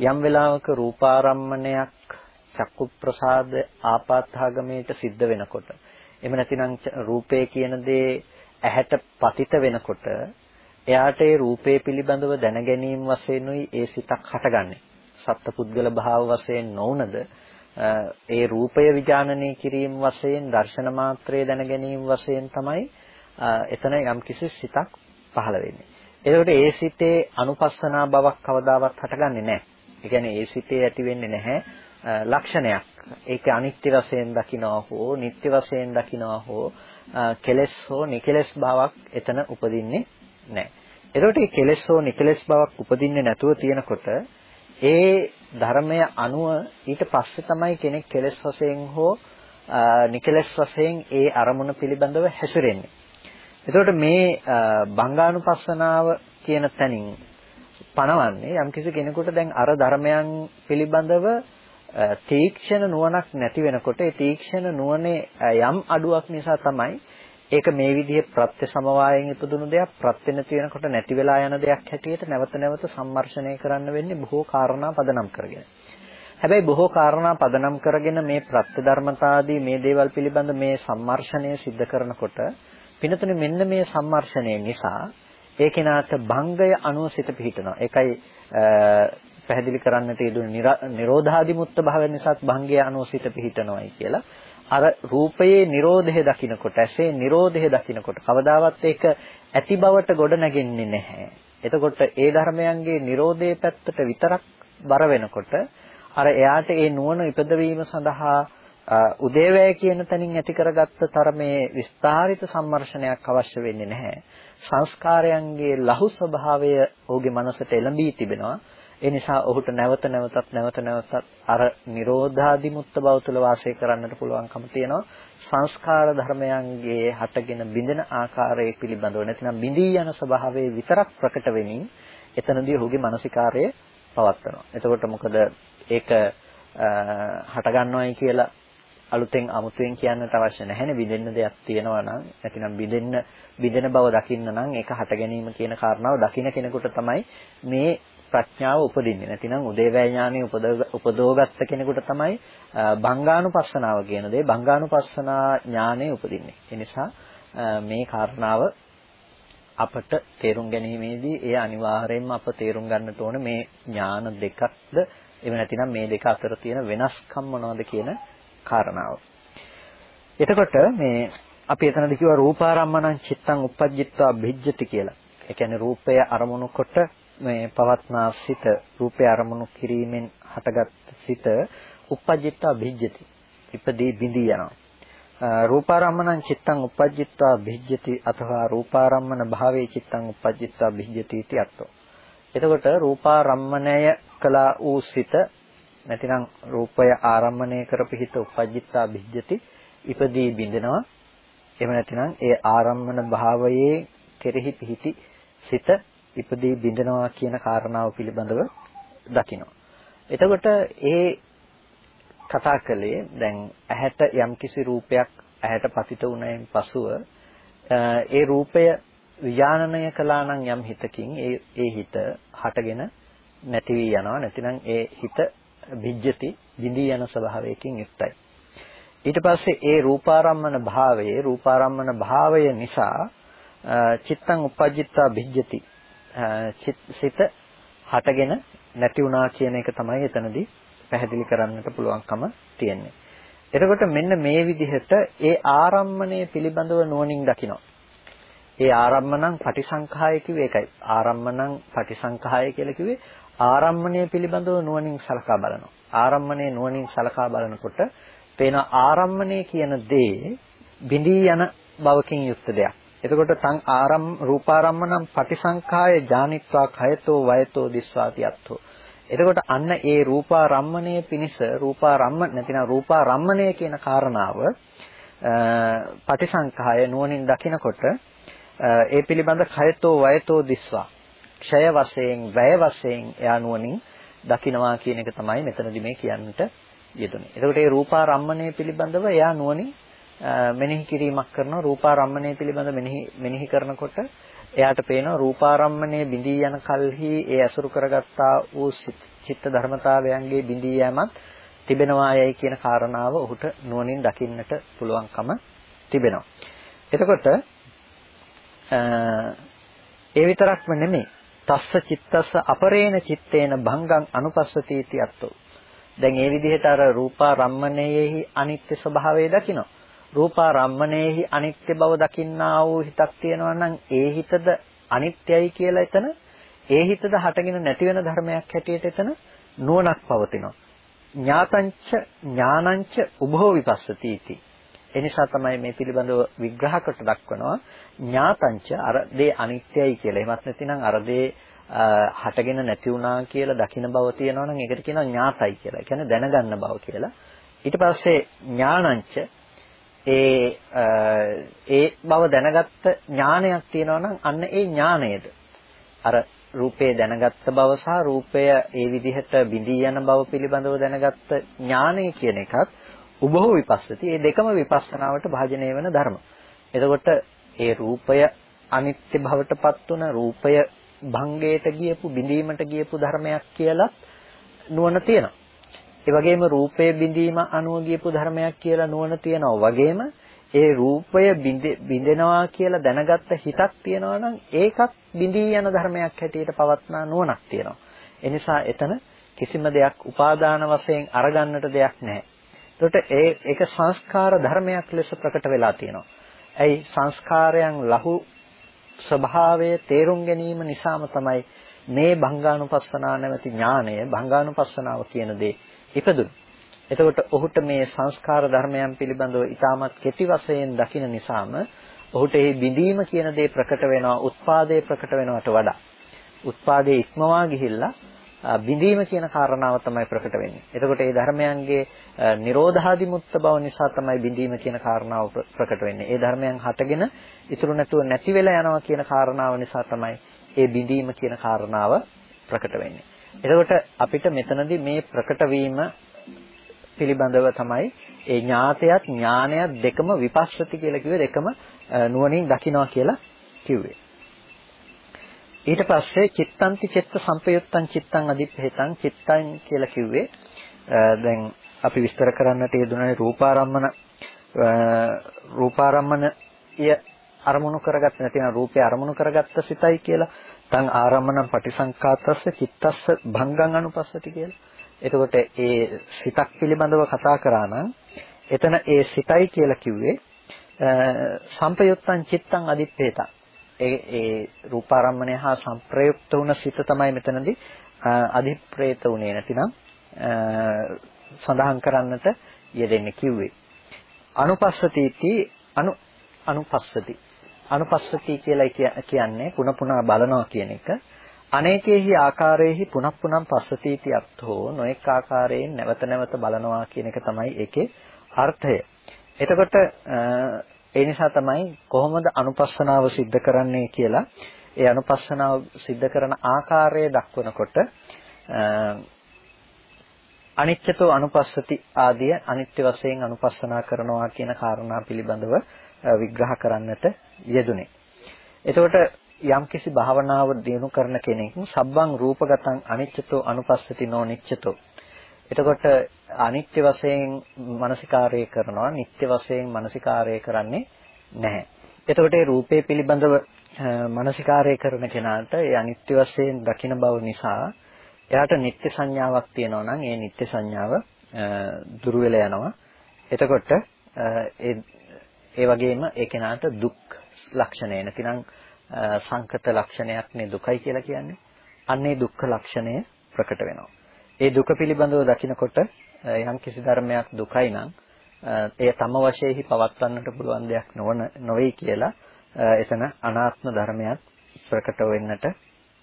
යම් වෙලාවක රූපාරම්මණයක් චක්කු ප්‍රසාද ආපාතාගමයට සිද්ධ වෙනකොට එහෙම නැතිනම් රූපය කියන දේ ඇහැට පතිත වෙනකොට එයාට ඒ රූපේ පිළිබඳව දැනගැනීම වශයෙන්ුයි ඒ සිතක් හටගන්නේ. සත්පුද්ගල භාව වශයෙන් නොවුනද ඒ රූපය විඥානනය කිරීම වශයෙන් දර්ශන මාත්‍රයේ දැනගැනීම වශයෙන් තමයි එතන යම්කිසි සිතක් පහළ වෙන්නේ. එතකොට ඒ සිතේ අනුපස්සනා බවක් කවදාවත් හටගන්නේ නැහැ. ඒ කියන්නේ ඒ සිතේ ඇති වෙන්නේ නැහැ ලක්ෂණයක්. ඒක අනිත්‍ය වශයෙන් දකිනවා හෝ නිට්ටය වශයෙන් දකිනවා හෝ කෙලෙස් හෝ නිකෙලස් බවක් එතන උපදින්නේ නැහැ. එතකොට මේ කෙලෙස් හෝ නිකෙලස් බවක් උපදින්නේ නැතුව තියෙනකොට ඒ ධර්මය අනුව ඊට පස්සේ තමයි කෙනෙක් කෙලෙස් වශයෙන් හෝ නිකලස් වශයෙන් ඒ අරමුණ පිළිබඳව හැසිරෙන්නේ. එතකොට මේ බංගානුපස්සනාව කියන තැනින් පණවන්නේ යම්කිසි කෙනෙකුට දැන් අර ධර්මයන් පිළිබඳව තීක්ෂණ නුවණක් නැති වෙනකොට ඒ තීක්ෂණ නුවණේ යම් අඩුවක් නිසා තමයි ඒක මේ විදිහේ ප්‍රත්‍ය සමவாயයෙන් ඉපදුණු දෙයක් ප්‍රත්‍ය නැති වෙනකොට නැති වෙලා යන දෙයක් හැටියට නැවත නැවත සම්මර්ෂණය කරන්න වෙන්නේ බොහෝ කාරණා පදනම් කරගෙන. හැබැයි බොහෝ කාරණා පදනම් කරගෙන මේ ප්‍රත්‍ය ධර්මතාදී මේ දේවල් පිළිබඳ මේ සම්මර්ෂණය සිද්ධ කරනකොට පිනතුනේ මෙන්න මේ සම්මර්ෂණය නිසා ඒ කෙනාට භංගය අනුව සිත පිහිටනවා. ඒකයි පැහැදිලි කරන්නට යෙදුණු නිරෝධාදිමුත්ත භාවය නිසාත් භංගය අනුව සිත පිහිටනවායි කියලා. අර රූපයේ Nirodhe දකින්නකොට ඇසේ Nirodhe දකින්නකොට කවදාවත් ඒක ඇති බවට ගොඩ නැගෙන්නේ නැහැ. එතකොට ඒ ධර්මයන්ගේ Nirodhe පැත්තට විතරක් බර වෙනකොට අර එයාට ඒ නුවණ ඉපදවීම සඳහා උදේවැය කියන තැනින් ඇති කරගත්ත තරමේ විස්තරිත සම්මර්ෂණයක් අවශ්‍ය වෙන්නේ නැහැ. සංස්කාරයන්ගේ ලහු ස්වභාවය ඔහුගේ මනසට එළඹී තිබෙනවා. ඒ නිසා ඔහුට නැවත නැවතත් නැවත නැවතත් අර Nirodhaදිමුත්ත බව තුළ වාසය කරන්නට පුළුවන්කම තියෙනවා සංස්කාර ධර්මයන්ගේ හටගෙන බිඳෙන ආකාරය පිළිබඳව නැතිනම් බිඳී යන ස්වභාවයේ විතරක් ප්‍රකට වෙමින් එතනදී ඔහුගේ මානසිකාරය පවත්නවා. එතකොට මොකද ඒක හට ගන්නවයි කියලා අලුතෙන් අමුතුවෙන් කියන්නට අවශ්‍ය නැහැනේ බිඳෙන්න දෙයක් තියෙනවා නම් නැතිනම් බිඳෙන්න බිඳෙන බව දකින්න නම් ඒක හට ගැනීම කියන කාරණාව දකින්න කෙනෙකුට තමයි මේ ප්‍රඥාව උපදින්නේ. නැතිනම් උදේවැය ඥානෙ උපදෝගත්ත කෙනෙකුට තමයි භංගානුපස්සනාව කියන දේ භංගානුපස්සනා ඥානෙ උපදින්නේ. ඒ නිසා මේ කාරණාව අපට තේරුම් ගැනීමේදී ඒ අනිවාර්යයෙන්ම අප තේරුම් ගන්නට ඕන මේ ඥාන දෙකක්ද එහෙම නැතිනම් මේ දෙක අතර තියෙන වෙනස්කම් මොනවද කියන කාරණාව. එතකොට මේ අපි එතනදී කිව්වා රූපාරම්මණං චිත්තං uppajjitva බිජ්ජති කියලා. ඒ කියන්නේ රූපය අරමුණු කොට මේ පවත්නා සිත රූපය අරමුණු කිරීමෙන් හටගත් සිත uppajjitta bhijjati ඉපදී බිඳී යනවා. රූපාරම්මණං චිත්තං uppajjitta bhijjati අතවා රූපාරම්මන භාවේ චිත්තං uppajjitta bhijjati इति අත්ෝ එතකොට රූපාරම්මණය කළා වූ සිත නැතිනම් රූපය ආරම්මණය කරපු හිත uppajjitta bhijjati ඉපදී බිඳෙනවා. එහෙම නැතිනම් ඒ ආරම්මන භාවයේ කෙරෙහි පිහිටි සිත ඉපදී බිඳනවා කියන කාරණාව පිළිබඳව දකිනවා. එතකොට ඒ කතා කළේ දැන් ඇහැට යම්කිසි රූපයක් ඇහැට පතිත වුණයින් පසුව ඒ රූපය විඥානනය කළා නම් යම් හිතකින් ඒ ඒ හිත හටගෙන නැති වී යනවා නැතිනම් ඒ හිත විජ්ජති විඳී යන ස්වභාවයකින් යුක්තයි ඊට පස්සේ ඒ රූපාරම්මන භාවයේ රූපාරම්මන භාවය නිසා චිත්තං උපජ්ජිත්වා විජ්ජති සිත හටගෙන නැති වුණා කියන එක තමයි එතනදී පැහැදිලි කරන්නට පුළුවන්කම තියෙන්නේ. එතකොට මෙන්න මේ විදිහට ඒ ආරම්මණය පිළිබඳව නුවණින් දකිනවා. ඒ ආරම්මණං පටිසංඛාය කිව්වේ ඒකයි. ආරම්මණං පටිසංඛාය කියලා කිව්වේ ආරම්මණය පිළිබඳව නුවණින් සලකා බලනවා. ආරම්මණය නුවණින් සලකා බලනකොට පේන ආරම්මණය කියන දේ බිඳී යන බවකින් යුක්ත දෙයක්. එතකොට තං ආරම් රූපාරම්මනම් පටිසංඛාය ජානිත්වා khයතෝ වයතෝ දිස්වාති අත්ථෝ. එතකොට අන්න ඒ රූපාරම්මණය පිනිස රූපාරම්ම නැතිනම් රූපාරම්මණය කියන කාරණාව පටිසංඛාය නුවණින් දකිනකොට ඒ පිළිබඳ khයතෝ වයතෝ දිස්වා ක්ෂය වශයෙන් වැය වශයෙන් එයා නුවණින් දකිනවා කියන එක තමයි මෙතනදි මේ කියන්නට යෙදුනේ. එතකොට මේ රූපාරම්මණය පිළිබඳව එයා නුවණින් මෙනෙහි කිරීමක් කරනවා රූපාරම්මණය පිළිබඳ මෙනෙහි මෙනෙහි කරනකොට එයාට පේනවා රූපාරම්මණය බිඳී යන කල්හි ඒ අසුරු කරගත්තා වූ චිත්ත ධර්මතාවයන්ගේ බිඳී යෑමත් තිබෙනවා යයි කියන කාරණාව ඔහුට නුවණින් දකින්නට පුළුවන්කම තිබෙනවා. එතකොට ඒ විතරක්ම නෙමෙයි තස්ස චිත්තස්ස අපරේණ චිත්තේන භංගං අනුපස්සති इति අත්තෝ දැන් ඒ විදිහට අර රූපා රම්මණයෙහි අනිත්‍ය ස්වභාවය දකිනවා. රූපා රම්මණයෙහි අනිත්‍ය බව දකින්නා වූ හිතක් තියෙනවා නම් ඒ හිතද අනිත්‍යයි කියලා එතන ඒ හිතද හටගෙන නැති වෙන ධර්මයක් හැටියට එතන නුවණක් පවතිනවා. ඥාතංච ඥානංච උභෝ විපස්සති इति. එනිසා තමයි මේ පිළිබඳව විග්‍රහ කොට දක්වනවා ඥාතංච අර දේ අනිත්‍යයි කියලා. එහෙමත් නැතිනම් අර දේ හටගෙන නැති වුණා කියලා දකින බව තියෙනවා නම් ඒකට කියනවා ඥාතයි කියලා. ඒ කියන්නේ දැනගන්න බව කියලා. ඊට පස්සේ ඥානංච ඒ ඒ බව දැනගත්ත ඥානයක් තියෙනවා නම් අන්න ඒ ඥානයද අර රූපේ දැනගත්ත බව සහ රූපය ඒ විදිහට බිඳී යන බව පිළිබඳව දැනගත්ත ඥානය කියන එකත් උභව විපස්සති. මේ දෙකම විපස්සනාවට භාජනය වෙන ධර්ම. එතකොට ඒ රූපය අනිත්‍ය භවටපත් වුණ රූපය භංගයට ගියපු බිඳීමට ගියපු ධර්මයක් කියලා නුවණ තියෙනවා. ඒ වගේම රූපය බිඳීම අනුව ගියපු ධර්මයක් කියලා නුවණ තියෙනවා. වගේම ඒ රූපය බිඳෙනවා කියලා දැනගත්ත හිතක් තියෙනවා නම් ඒකත් බිඳී යන ධර්මයක් හැටියට පවත්නා නුවණක් තියෙනවා. ඒ නිසා එතන කිසිම දෙයක් උපාදාන වශයෙන් අරගන්නට දෙයක් නැහැ. එතකොට ඒ ඒක සංස්කාර ධර්මයක් ලෙස ප්‍රකට වෙලා තියෙනවා. ඇයි සංස්කාරයන් ලහු ස්වභාවය තේරුම් ගැනීම නිසාම තමයි මේ භංගානුපස්සනා නැමැති ඥාණය භංගානුපස්සනාව කියන දේ ඉපදුනේ. එතකොට ඔහුට මේ සංස්කාර ධර්මයන් පිළිබඳව ඊටමත් කෙටි වශයෙන් දකින නිසාම ඔහුට මේ බිඳීම කියන දේ ප්‍රකට වෙනවා උත්පාදේ ප්‍රකට වෙනවට වඩා. උත්පාදේ ඉක්මවා ගිහිල්ලා බිඳීම කියන කාරණාව තමයි ප්‍රකට වෙන්නේ. එතකොට මේ ධර්මයන්ගේ නිරෝධාදිමුත්ත බව නිසා තමයි බිඳීම කියන කාරණාව ප්‍රකට වෙන්නේ. ඒ ධර්මයන් හටගෙන ඉතුරු නැතුව නැති වෙලා යනවා කියන කාරණාව නිසා තමයි ඒ බිඳීම කියන කාරණාව ප්‍රකට වෙන්නේ. එතකොට අපිට මෙතනදී මේ ප්‍රකට වීම පිළිබඳව තමයි ඒ ඥාතයත් ඥානයත් දෙකම විපස්සති කියලා කිව්වේ දෙකම නුවණින් දකිනවා කියලා කිව්වේ. ඊට පස්සේ චිත්තන්ති චිත්ත සංපයුත්තං චිත්තං අදිප්පේතං චිත්තං කියලා කිව්වේ දැන් අපි විස්තර කරන්නට යෙදුනේ රූපාරම්මන රූපාරම්මනය අරමුණු කරගත්ත නැතිනම් රූපය අරමුණු කරගත්ත සිතයි කියලා. තං ආරම්මණං පටිසංකාතස්ස චිත්තස්ස භංගං අනුපස්සති කියලා. එතකොට ඒ සිතක් පිළිබඳව කතා කරා නම් එතන ඒ සිතයි කියලා කිව්වේ සම්පයුත්තං චිත්තං අදිත්තේතං. ඒ ඒ රූපාරම්මණය හා සංප්‍රයුක්ත වුණ සිත තමයි මෙතනදී අධිප්‍රේත උනේ නැතිනම් සඳහන් කරන්නට යෙදෙන්නේ කිව්වේ. අනුපස්සතිති අනු අනුපස්සති. අනුපස්සති කියලා කියන්නේ පුන පුනා බලනවා කියන එක. අනේකේහි ආකාරයේහි පුනක් පුනම් පස්සතිති අත්ථෝ නොඑක ආකාරයෙන් නැවත නැවත බලනවා කියන එක තමයි ඒකේ අර්ථය. එතකොට ඒ නිසා තමයි කොහොමද අනුපස්සනාව සිද්ධ කරන්නේ කියලා ඒ අනුපස්සනාව සිද්ධ කරන ආකාරය දක්වනකොට අනිත්‍යතෝ අනුපස්සති ආදිය අනිත්‍ය වශයෙන් අනුපස්සනා කරනවා කියන කාරණා පිළිබඳව විග්‍රහ කරන්නට යෙදුනේ. එතකොට යම්කිසි භාවනාව දිනු කරන කෙනෙක් සබ්බං රූපගතං අනිච්චතෝ අනුපස්සති නෝ නිච්චතෝ එතකොට අනිත්‍ය වශයෙන් මානසිකාරය කරනවා නිත්‍ය වශයෙන් මානසිකාරය කරන්නේ නැහැ. එතකොට ඒ රූපේ පිළිබඳව මානසිකාරය කරන කෙනාට ඒ අනිත්‍ය වශයෙන් දකින බව නිසා එයාට නිත්‍ය සංඥාවක් තියෙනවා නම් ඒ නිත්‍ය සංඥාව දුර වෙලා යනවා. එතකොට ඒ ඒ වගේම ඒ කෙනාට දුක් ලක්ෂණය නැතිනම් සංකත ලක්ෂණයක් නේ දුකයි කියලා කියන්නේ. අන්නේ දුක්ඛ ලක්ෂණය ප්‍රකට වෙනවා. ඒ දුක පිළිබඳව දකිනකොට යම් කිසි ධර්මයක් දුකයි නම් එය තම වශයෙන්හි පවත්වන්නට පුළුවන් දෙයක් නොවන නොවේ කියලා එතන අනාත්ම ධර්මයක් ප්‍රකට වෙන්නට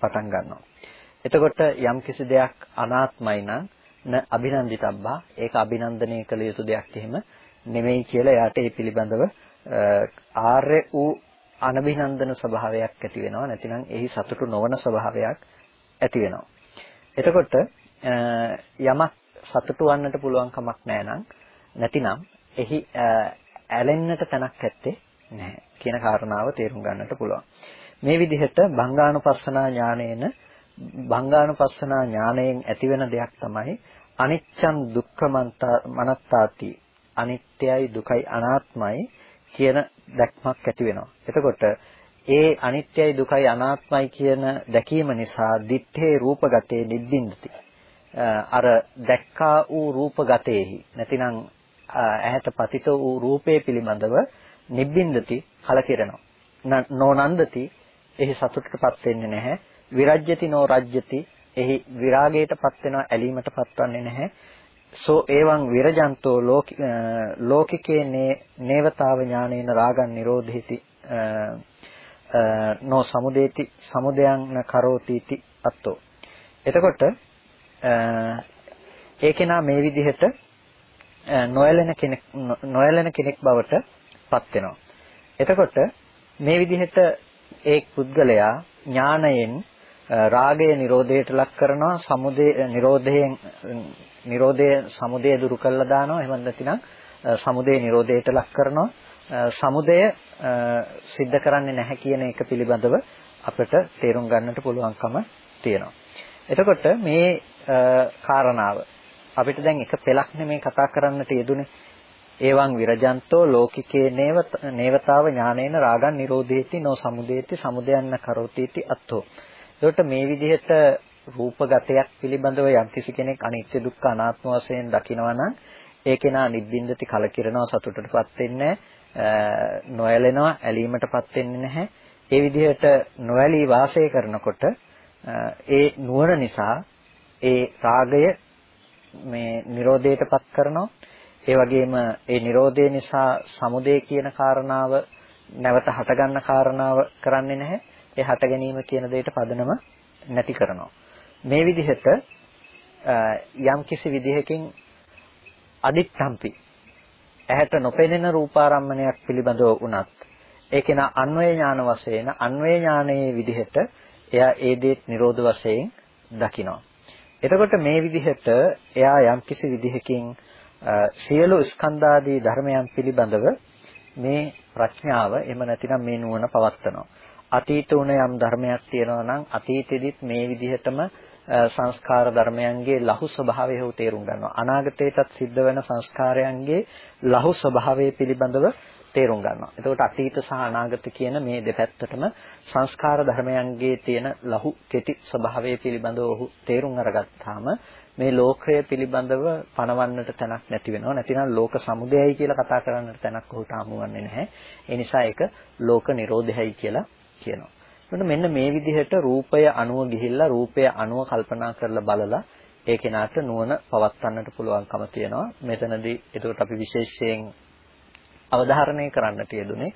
පටන් ගන්නවා. එතකොට යම් කිසි දෙයක් අනාත්මයි නම් න අභිනන්දිතබ්බා ඒක අභිනන්දනය කළ යුතු දෙයක් එහෙම නෙමෙයි කියලා එයාට ඒ පිළිබඳව ආර්ය වූ අනභිනන්දන ස්වභාවයක් ඇති වෙනවා. නැතිනම් එහි සතුටු නොවන ස්වභාවයක් ඇති වෙනවා. එතකොට යමක් සතුටු වන්නට පුළුවන් කමක් නැහැ නැතිනම් එහි ඇලෙන්නට තැනක් ඇත්තේ නැහැ කියන කාරණාව තේරුම් ගන්නට පුළුවන්. මේ විදිහට බංගානුපස්සනා ඥානයේන බංගානුපස්සනා ඥාණයෙන් ඇතිවෙන දෙයක් තමයි අනිච්චං දුක්ඛමන්තා මනත්තාති අනිත්‍යයි දුකයි අනාත්මයි කියන දැක්මක් ඇති වෙනවා. එතකොට ඒ අනිත්‍යයි දුකයි අනාත්මයි කියන දැකීම නිසා දිත්තේ රූපගතේ නිබ්බින්දති. අර දැක්කා වූ රූපගතේහි නැතිනම් ඇහැට පතිත වූ රූපේ පිළිබඳව නිබ්බින්දති කලකිරෙනවා. නොනන්දති එහි සතුටටපත් වෙන්නේ නැහැ. විරජ්‍යති නෝ රජ්‍යති එහි විරාගයටපත් වෙනවා ඇලීමටපත් වන්නේ නැහැ. සෝ එවං විරජන්තෝ ලෝකිකේ නේවතාව ඥානේන රාගං නිරෝධේති නෝ සමුදේති සමුදයන් කරෝති इति අත්තෝ. එතකොට ඒ කෙනා මේ විදිහට නොයැලෙන කෙනෙක් නොයැලෙන කෙනෙක් බවට පත් වෙනවා. එතකොට මේ විදිහට ඒ පුද්ගලයා ඥාණයෙන් රාගය නිරෝධයට ලක් කරනවා සමුදේ නිරෝධයෙන් නිරෝධය සමුදය දුරු කළා දානවා. එහෙම නැතිනම් සමුදය නිරෝධයට ලක් කරනවා. සමුදය සිද්ධ කරන්නේ නැහැ කියන එක පිළිබඳව අපිට තේරුම් ගන්නට පුළුවන්කම තියෙනවා. එතකොට මේ කාරණාව අපිට දැන් එක පෙලක් නෙමේ කතා කරන්නට යෙදුනේ. ඒවං විරජන්තෝ ලෝකිකේ නේවතාව ඥානේන රාගං නිරෝධේති නෝ සමුදේති සමුදයන්න කරෝතිති අත්තෝ. එතකොට මේ විදිහට රූපගතයක් පිළිබඳව යම්කිසි කෙනෙක් අනිත්‍ය දුක්ඛ අනාත්ම වශයෙන් දකිනවා නම් ඒ කෙනා නිබ්බින්දති කලකිරෙනවා සතුටටපත් වෙන්නේ නොයැලෙනවා ඇලීමටපත් වෙන්නේ නැහැ. ඒ විදිහට නොඇලී වාසය කරනකොට ඒ නුවණ නිසා ඒ රාගය මේ Nirodheටපත් කරනවා. ඒ වගේම ඒ Nirodhe නිසා සමුදය කියන කාරණාව නැවත හටගන්න කාරණාව කරන්නේ නැහැ. ඒ හට ගැනීම කියන දෙයට පදනම නැති කරනවා. මේ විදිහට යම් කිසි විදිහකින් අදිත්තම්පි ඇහැට නොපෙනෙන රූපාරම්මණයක් පිළිබඳව වුණත් ඒකේන අන්වය ඥාන වශයෙන් අන්වය ඥානයේ විදිහට එයා ඒ දේත් නිරෝධ වශයෙන් දකිනවා. එතකොට මේ විදිහට එයා යම්කිසි විදිහකින් සියලු ස්කන්ධාදී ධර්මයන් පිළිබඳව මේ ප්‍රඥාව එහෙම නැතිනම් මේ නුවණ පවත්නවා. අතීත වුණ යම් ධර්මයක් තියෙනවා නම් අතීතෙදිත් මේ විදිහටම සංස්කාර ධර්මයන්ගේ ලහු ස්වභාවය හෝ තේරුම් ගන්නවා. අනාගතයටත් සිද්ධ වෙන සංස්කාරයන්ගේ ලහු ස්වභාවය පිළිබඳව තේරුම් ගන්නවා. එතකොට අතීත සහ අනාගත කියන මේ දෙපැත්තටම සංස්කාර ධර්මයන්ගේ තියෙන ලහු කෙටි ස්වභාවය පිළිබඳව ඔහු තේරුම් අරගත්තාම මේ ලෝකය පිළිබඳව පණවන්නට තැනක් නැති වෙනවා. නැතිනම් ලෝක සමුදයයි කියලා කතා කරන්නට තැනක් ඔහුට හමුවන්නේ නැහැ. ඒ නිසා ඒක ලෝක නිරෝධයයි කියලා කියනවා. එතකොට මෙන්න මේ විදිහට රූපය අණුව ගිහිල්ලා රූපය අණුව කල්පනා කරලා බලලා ඒ කෙනාට නුවණ පවත්වන්නට පුළුවන්කම තියෙනවා. මෙතනදී එතකොට අපි විශේෂයෙන් අවධාරණය කරන්නට යෙදුනේ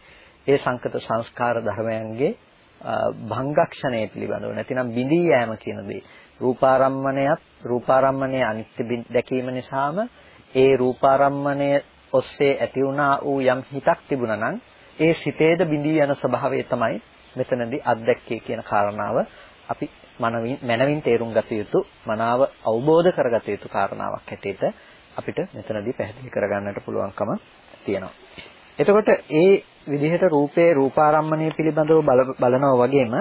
ඒ සංකත සංස්කාර ධර්මයන්ගේ භංගක්ෂණය පිළිබඳව නැතිනම් බිඳී යෑම කියන දේ. රූපාරම්මණයත් රූපාරම්මණයේ අනිත්‍ය දැකීම නිසාම ඒ රූපාරම්මණය ඔස්සේ ඇති වුණා වූ යම් හිතක් තිබුණා නම් ඒ සිතේද බිඳී යන ස්වභාවය තමයි මෙතනදී අත්දැක්කේ කියන කාරණාව අපි මනවින් මනවින් තේරුම් ගත යුතු මනාව අවබෝධ කරගත යුතු කාරණාවක් හැටියට අපිට මෙතනදී පැහැදිලි කරගන්නට පුළුවන්කම තියෙනවා. එතකොට ඒ විදිහට රූපේ රූපාරම්මණය පිළිබඳව බලනවා වගේම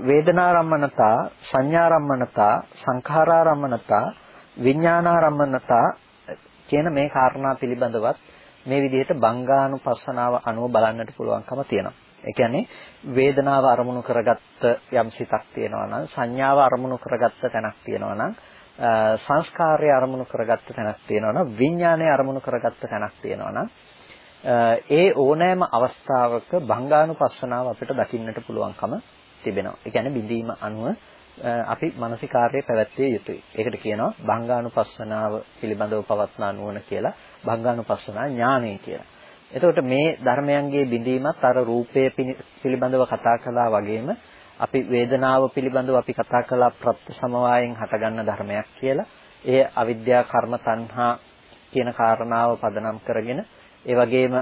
වේදනාරම්මනතා සංඥාරම්මනතා සංඛාරාරම්මනතා විඥානාරම්මනතා කියන මේ කාරණා පිළිබඳවත් මේ විදිහට බංගානුපස්සනාව අනුව බලන්නට පුළුවන්කම තියෙනවා. ඒ කියන්නේ වේදනාව අරමුණු කරගත්ත යම් සිතක් තියෙනවා නම් සංඥාව අරමුණු කරගත්ත තැනක් තියෙනවා නම් සංස්කාරය අරමුණු කරගත්ත තැනක් තියෙනවා නම් විඥානය අරමුණු කරගත්ත තැනක් තියෙනවා නම් ඒ ඕනෑම අවස්ථාවක භංගානුපස්සනාව අපිට දකින්නට පුළුවන්කම තිබෙනවා. ඒ කියන්නේ බිඳීම අනුව අපි මානසිකාර්යය පැවැත්විය යුතුයි. ඒකට කියනවා භංගානුපස්සනාව පිළිබඳව පවත්නා නුවණ කියලා. භංගානුපස්සනා ඥානය කියලා. එතකොට මේ ධර්මයන්ගේ බිඳීමත් අර රූපය පිළිබඳව කතා කළා වගේම අපි වේදනාව පිළිබඳව අපි කතා කළා ප්‍රත්‍ය සමவாயෙන් හටගන්න ධර්මයක් කියලා. ඒ අවිද්‍යා කර්ම තණ්හා කියන කාරණාව පදනම් කරගෙන ඒ වගේම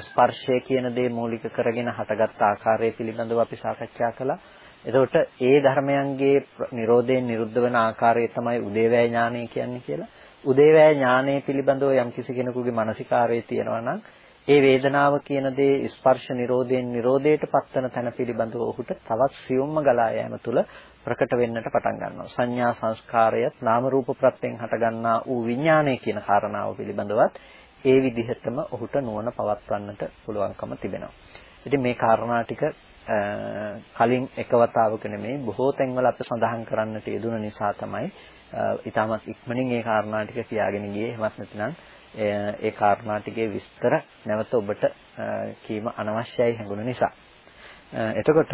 ස්පර්ශය කියන දේ මූලික කරගෙන හටගත් ආකාරය පිළිබඳව අපි සාකච්ඡා කළා. එතකොට ඒ ධර්මයන්ගේ Nirodhen නිරුද්ධ වෙන ආකාරය තමයි උදේවැය ඥානය කියන්නේ කියලා. උදේවැය ඥානය පිළිබඳව යම් කිසි කෙනෙකුගේ මානසිකාරයේ තියෙනවා නම් ඒ වේදනාව කියන දේ ස්පර්ශ නිරෝධයෙන් නිරෝධයට පත්වන තැන පිළිබඳව ඔහුට තවත් සියුම්ම ගලා යෑම තුළ ප්‍රකට වෙන්නට පටන් ගන්නවා. සංඥා සංස්කාරයත් නාම රූප ප්‍රත්‍යයෙන් හටගන්නා වූ විඥානය කියන කාරණාව පිළිබඳවත් ඒ විදිහටම ඔහුට නුවණ පවත්වන්නට පුළුවන්කම තිබෙනවා. ඉතින් මේ කාරණා ටික කලින් එකවතාවක නෙමෙයි බොහෝ තැන්වල අපි සඳහන් කරන්නට යෙදුන නිසා තමයි ඊටමත් ඉක්මනින් මේ කාරණා ටික කියාගෙන ගියේ. එහෙමත් නැත්නම් ඒ කාරණා ටිකේ විස්තර නැවත ඔබට කීම අනවශ්‍යයි හැඟුණ නිසා. එතකොට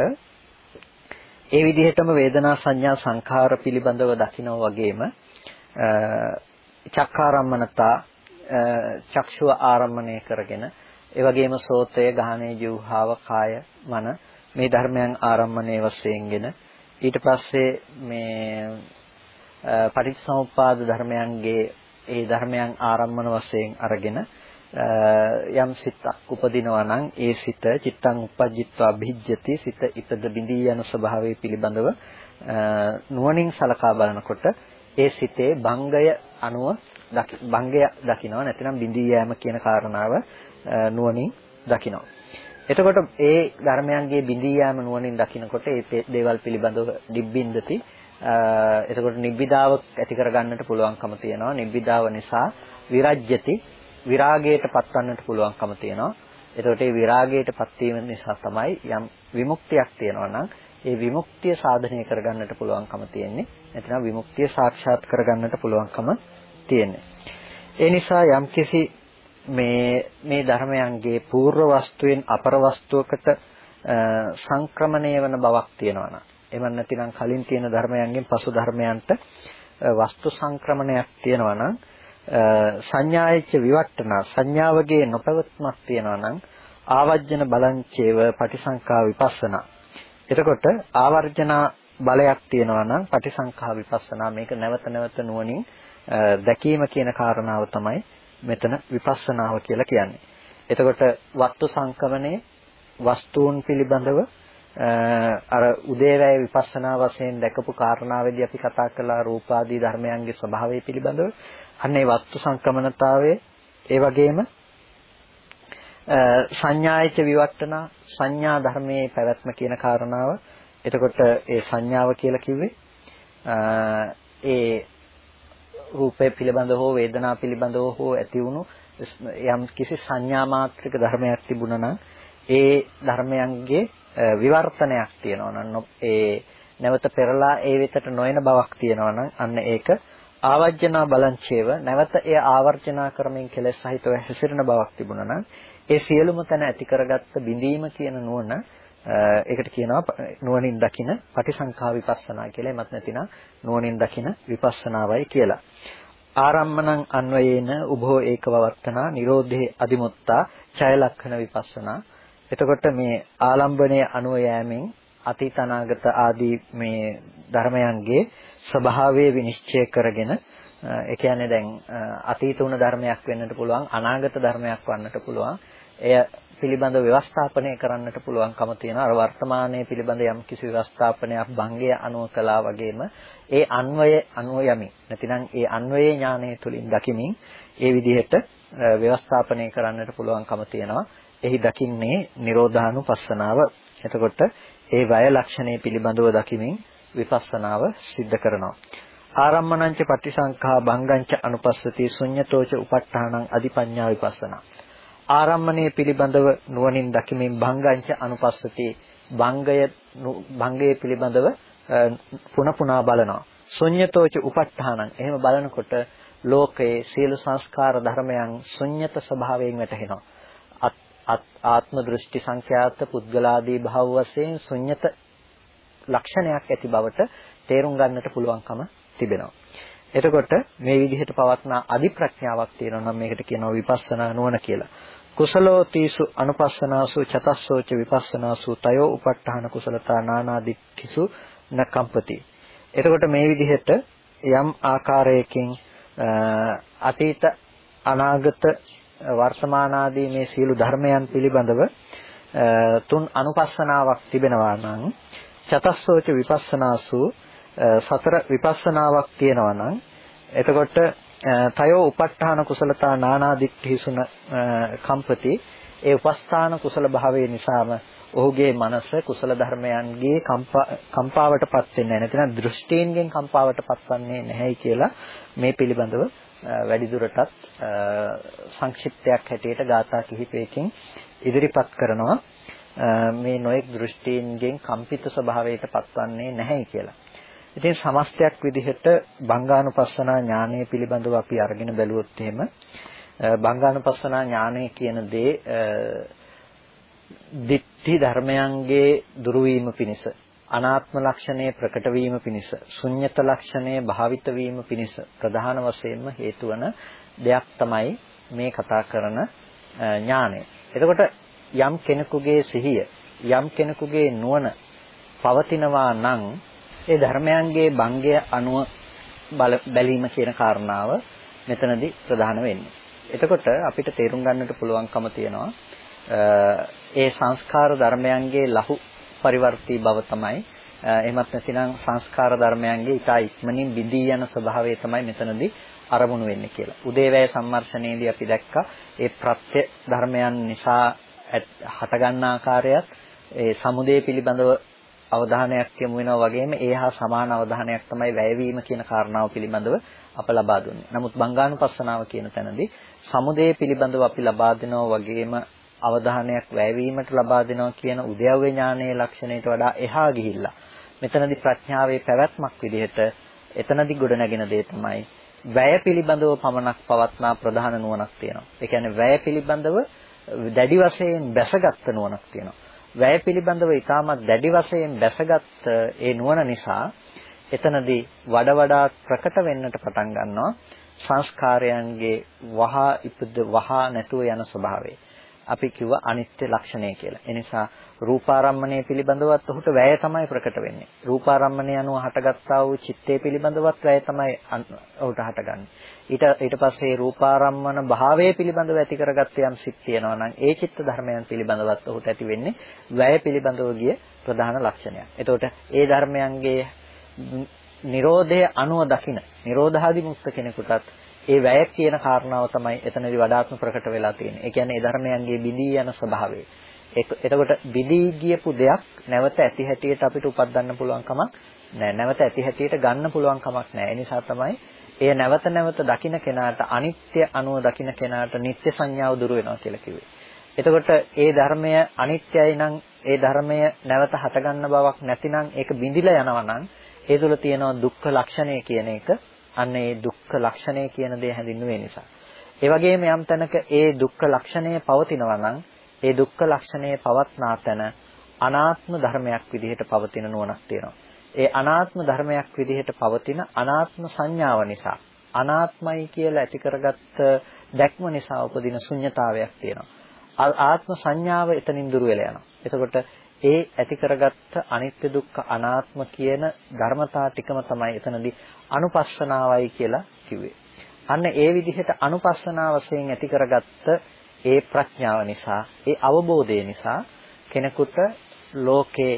ඒ විදිහටම වේදනා සංඥා සංඛාර පිළිබඳව දකිනා වගේම චක්කාරම්මනතා චක්ෂුව ආරම්මණය කරගෙන ඒ වගේම සෝතය ගහනේ ජීවහාව කාය මන මේ ධර්මයන් ආරම්මණය වශයෙන්ගෙන ඊට පස්සේ මේ පටිච්චසමුප්පාද ධර්මයන්ගේ ඒ ධර්මයන් ආරම්මන වශයෙන් අරගෙන යම් සිතක් උපදිනවා නම් ඒ සිත චිත්තං උපජ්ජිත්වා බිහිජ්ජති සිත ඉපද බිඳී යන ස්වභාවය පිළිබඳව නුවණින් සලකා බලනකොට ඒ සිතේ භංගය අනුව භංගය දකිනවා නැතිනම් බිඳී යෑම කියන කාරණාව නුවණින් දකිනවා. එතකොට ඒ ධර්මයන්ගේ බිඳී යාම නුවණින් දකිනකොට ඒ දේවල් පිළිබඳව දිබ්බින්දති. එතකොට නිබ්බිදාව ඇති කරගන්නට පුළුවන්කම තියෙනවා. නිබ්බිදාව නිසා විරජ්‍යති විරාගයට පත්වන්නට පුළුවන්කම තියෙනවා. එතකොට මේ විරාගයට පත්වීම නිසා තමයි යම් විමුක්තියක් තියෙනවා නම් ඒ විමුක්තිය සාධනය කරගන්නට පුළුවන්කම තියෙන්නේ. නැත්නම් විමුක්තිය සාක්ෂාත් කරගන්නට පුළුවන්කම තියෙන්නේ. ඒ නිසා යම්කිසි මේ මේ ධර්මයන්ගේ పూర్ව වස්තුවෙන් අපර වස්තුවකට සංක්‍රමණය වෙන බවක් තියෙනවා නම් එමන් නැතිනම් කලින් තියෙන ධර්මයන්ගෙන් පසු ධර්මයන්ට වස්තු සංක්‍රමණයක් තියෙනවා නම් සංඥායච්ච විවට්ටන සංඥාවගේ නොපවත්මක් තියෙනවා නම් ආවර්ජන බලංචේව පටිසංකා විපස්සනා එතකොට ආවර්ජන බලයක් තියෙනවා නම් පටිසංකා විපස්සනා මේක නැවත නැවත නුවණින් දැකීම කියන කාරණාව තමයි මෙතන විපස්සනාව කියලා කියන්නේ. එතකොට වස්තු සංකමනේ වස්තුන් පිළිබඳව අර උදේවැය විපස්සනා වශයෙන් දැකපු කාරණාවේදී අපි කතා කළා රූපාදී ධර්මයන්ගේ ස්වභාවය පිළිබඳව. අන්න ඒ වස්තු සංක්‍රමණතාවයේ ඒ වගේම සංඥායච විවට්ටන සංඥා ධර්මයේ පැවැත්ම කියන කාරණාව එතකොට ඒ සංඥාව කියලා කිව්වේ ඒ රූපය පිළිබඳව හෝ වේදනා පිළිබඳව හෝ ඇති වුණු යම් කිසි සංඥා මාත්‍රික ධර්මයක් තිබුණා නම් ඒ ධර්මයන්ගේ විවර්තනයක් තියෙනවා නම් ඒ නැවත පෙරලා ඒ වෙතට නොයන බවක් තියෙනවා නම් අන්න ඒක ආවර්ජනා බලංචේව නැවත එය ආවර්ජනා කරමින් කෙලෙස් සහිතව හැසිරෙන බවක් තිබුණා නම් ඒ සියලුම තැන ඇති කරගත්ත බිඳීම කියන නුවණ ඒකට කියනවා නුවණින් දකින පටිසංඛා විපස්සනා කියලා. එමත් නැතිනම් නුවණින් දකින විපස්සනාවයි කියලා. ආරම්මණං අන්වයේන උභෝ ඒකවවත්තනා නිරෝධේ අදිමුත්තා ඡය ලක්ෂණ විපස්සනා. එතකොට මේ ආලම්බණයේ අනුව යෑමෙන් අතීත අනාගත ආදී මේ ධර්මයන්ගේ ස්වභාවය විනිශ්චය කරගෙන ඒ කියන්නේ දැන් අතීත වුණ ධර්මයක් වෙන්නට පුළුවන් අනාගත ධර්මයක් වන්නට පුළුවන් එය පිළිබඳ ව්‍යවස්ථාපනය කරන්නට පුළුවන්කම තියෙනවා. අර වර්තමානයේ පිළිබඳ යම් කිසි ව්‍යවස්ථාපනයක් භංගය අනුව කළා වගේම ඒ අන්වය අනුව යමි නැතිනම් ඒ අන්වයේ ඥානය තුලින් දකිමින් ඒ විදිහට ව්‍යවස්ථාපනය කරන්නට පුළුවන්කම තියෙනවා. එහි දකින්නේ නිරෝධානුපස්සනාව එතකොට ඒ වය ලක්ෂණය පිළිබඳව දකිමින් විපස්සනාව සිද්ධ කරනවා. ආරම්මණංච පටිසංඛා භංගංච අනුපස්සති ශුඤ්ඤතෝච උප ဋ ාණං අධිපඤ්ඤා විපස්සනා. ආරම්මණය පිළිබඳව නුවණින් දකිමින් භංගංච අනුපස්සති භංගය භංගයේ පිළිබඳව පුන පුනා බලනවා. ශුඤ්ඤතෝච උප ဋ ාණං එහෙම බලනකොට ලෝකයේ සියලු සංස්කාර ධර්මයන් ශුඤ්ඤත ස්වභාවයෙන් වැටහෙනවා. ආත්ම දෘෂ්ටි සංඛ්‍යාත පුද්ගලාදී භාව වශයෙන් ශුන්්‍යත ලක්ෂණයක් ඇති බවට තේරුම් ගන්නට පුළුවන්කම තිබෙනවා. එතකොට මේ විදිහට පවත්නා අදි ප්‍රඥාවක් තියෙනවා නම් මේකට කියනවා විපස්සනා නුවණ කියලා. කුසලෝතිසු අනුපස්සනාසු චතස්සෝච විපස්සනාසු තයෝ උපට්ඨාන කුසලතා නානාදික්ඛිසු නකම්පති. එතකොට මේ විදිහට යම් ආකාරයකින් අතීත අනාගත වර්තමාන ආදී මේ සියලු ධර්මයන් පිළිබඳව තුන් අනුපස්සනාවක් තිබෙනවා නම් චතස්සෝච විපස්සනාසු සතර විපස්සනාවක් තියෙනවා නම් එතකොට තයෝ උප ဋ ාණ කුසලතා නානාදික්ඛිසුන කම්පති ඒ උපස්ථාන කුසල භාවයේ නිසාම ඔහුගේ මනස කුසල ධර්මයන්ගේ කම්පාවටපත් වෙන්නේ නැහැ. නැත්නම් දෘෂ්ටීන්ගෙන් කම්පාවටපත් වන්නේ නැහැයි කියලා මේ පිළිබඳව වැඩිදුරටත් සංක්ෂිප්තයක් හැටියට ගාථා කිහිපයකින් ඉදිරිපත් කරනවා මේ නොඑක් දෘෂ්ටීන්ගෙන් කම්පිත ස්වභාවයට පත්වන්නේ නැහැයි කියලා. ඉතින් සමස්තයක් විදිහට බංගානුපස්සනා ඥානය පිළිබඳව අපි අරගෙන බැලුවොත් එහෙම බංගානුපස්සනා ඥානය කියන දේ දිට්ඨි ධර්මයන්ගේ දුරු වීම පිණිස අනාත්ම ලක්ෂණය ප්‍රකට වීම පිණිස ශුන්්‍යත ලක්ෂණය භාවිත වීම පිණිස ප්‍රධාන වශයෙන්ම හේතු වන දෙයක් තමයි මේ කතා කරන ඥානය. එතකොට යම් කෙනෙකුගේ සිහිය යම් කෙනෙකුගේ නුවණ පවතිනවා නම් ඒ ධර්මයන්ගේ භංගය අනුව බැලීම කියන කාරණාව මෙතනදී ප්‍රධාන වෙන්නේ. එතකොට අපිට තේරුම් ගන්නට පුළුවන්කම තියෙනවා ඒ සංස්කාර ධර්මයන්ගේ ලහු පරිවර්තී බව තමයි එහෙමත් නැතිනම් සංස්කාර ධර්මයන්ගේ ඊට ඉක්මනින් බිඳී යන ස්වභාවය තමයි මෙතනදී අරමුණු වෙන්නේ කියලා. උදේවැය සම්මර්ෂණයේදී අපි දැක්කා ඒ ප්‍රත්‍ය ධර්මයන් නිසා හටගන්න ආකාරයත් ඒ සමුදේ පිළිබඳව අවධානයක් යොමු වෙනවා වගේම ඒ හා සමාන අවධානයක් තමයි වැයවීම කියන කාරණාව පිළිබඳව අප ලබා දුන්නේ. නමුත් බංගානුපස්සනාව කියන තැනදී සමුදේ පිළිබඳව අපි ලබා දෙනවා වගේම අවධානයක් වැයවීමට ලබා දෙනවා කියන උද්‍යව්‍ය ඥානයේ ලක්ෂණයට වඩා එහා ගිහිල්ලා මෙතනදී ප්‍රඥාවේ පැවැත්මක් විදිහට එතනදී ගොඩනැගෙන දේ තමයි වැය පිළිබඳව පමණක් පවත්නා ප්‍රධාන නුවණක් තියෙනවා. ඒ කියන්නේ වැය පිළිබඳව දැඩි වශයෙන් බැසගත් නුවණක් තියෙනවා. වැය පිළිබඳව ඊටමත් දැඩි වශයෙන් බැසගත් ඒ නුවණ නිසා එතනදී වඩ වඩා ප්‍රකට වෙන්නට පටන් ගන්නවා සංස්කාරයන්ගේ වහා ඉපද වහා නැතුව යන ස්වභාවය. අපි කිව්ව අනිත්‍ය ලක්ෂණය කියලා. ඒ නිසා රූපාරම්මණය පිළිබඳවත් ඔහුට වැය තමයි ප්‍රකට වෙන්නේ. රූපාරම්මණය අනුව හටගත්තා වූ චිත්තය පිළිබඳවත් වැය තමයි ඔහුට හටගන්නේ. ඊට ඊට පස්සේ රූපාරම්මන භාවය පිළිබඳව ඇති කරගත්ත යම් සිත් තියෙනවා නම් ඒ චිත්ත ධර්මයන් පිළිබඳවත් ඔහුට ඇති වෙන්නේ වැය පිළිබඳව ගිය ප්‍රධාන ලක්ෂණයක්. එතකොට ඒ ධර්මයන්ගේ Nirodhe අනුව දකින Nirodhadi මුක්ත කෙනෙකුටත් ඒ වැය කියන කාරණාව තමයි එතනදී වඩාත්ම ප්‍රකට වෙලා තියෙන්නේ. ඒ කියන්නේ ඒ ධර්මයන්ගේ බිඳී යන ස්වභාවය. එතකොට බිඳී ගියපු දෙයක් නැවත ඇති හැටියට අපිට උපදින්න පුළුවන් කමක් නැහැ. නැවත ඇති හැටියට ගන්න පුළුවන් කමක් නැහැ. ඒ නිසා තමයි එය නැවත නැවත දකින්න කෙනාට අනිත්‍ය අනුව දකින්න කෙනාට නිත්‍ය සංඥාව දුර වෙනවා කියලා කිව්වේ. එතකොට ඒ ධර්මය අනිත්‍යයි නම් ඒ ධර්මය නැවත හටගන්න බවක් නැතිනම් ඒක බිඳිලා යනවා නම් ඒ තුළ තියෙනවා දුක්ඛ ලක්ෂණය කියන එක අන්න ඒ දුක්ඛ ලක්ෂණය කියන දේ හැඳින්නුවේ නිසා. ඒ වගේම යම් තැනක ඒ දුක්ඛ ලක්ෂණය පවතිනවා නම් ඒ දුක්ඛ ලක්ෂණය පවත්නා තැන අනාත්ම ධර්මයක් විදිහට පවතින නුවණක් තියෙනවා. ඒ අනාත්ම ධර්මයක් විදිහට පවතින අනාත්ම සංඥාව නිසා අනාත්මයි කියලා ඇති කරගත්ත දැක්ම නිසා උපදින ශුන්්‍යතාවයක් තියෙනවා. ආත්ම සංඥාව එතනින් දුර වෙලා යනවා. එතකොට ඒ ඇති කරගත්ත අනිත්‍ය දුක්ඛ අනාත්ම කියන ධර්මතා ටිකම තමයි එතනදී අනුපස්සනාවයි කියලා කිව්වේ. අන්න ඒ විදිහට අනුපස්සනා වශයෙන් ඇති කරගත්ත ඒ ප්‍රඥාව නිසා, ඒ අවබෝධය නිසා කෙනෙකුට ලෝකේ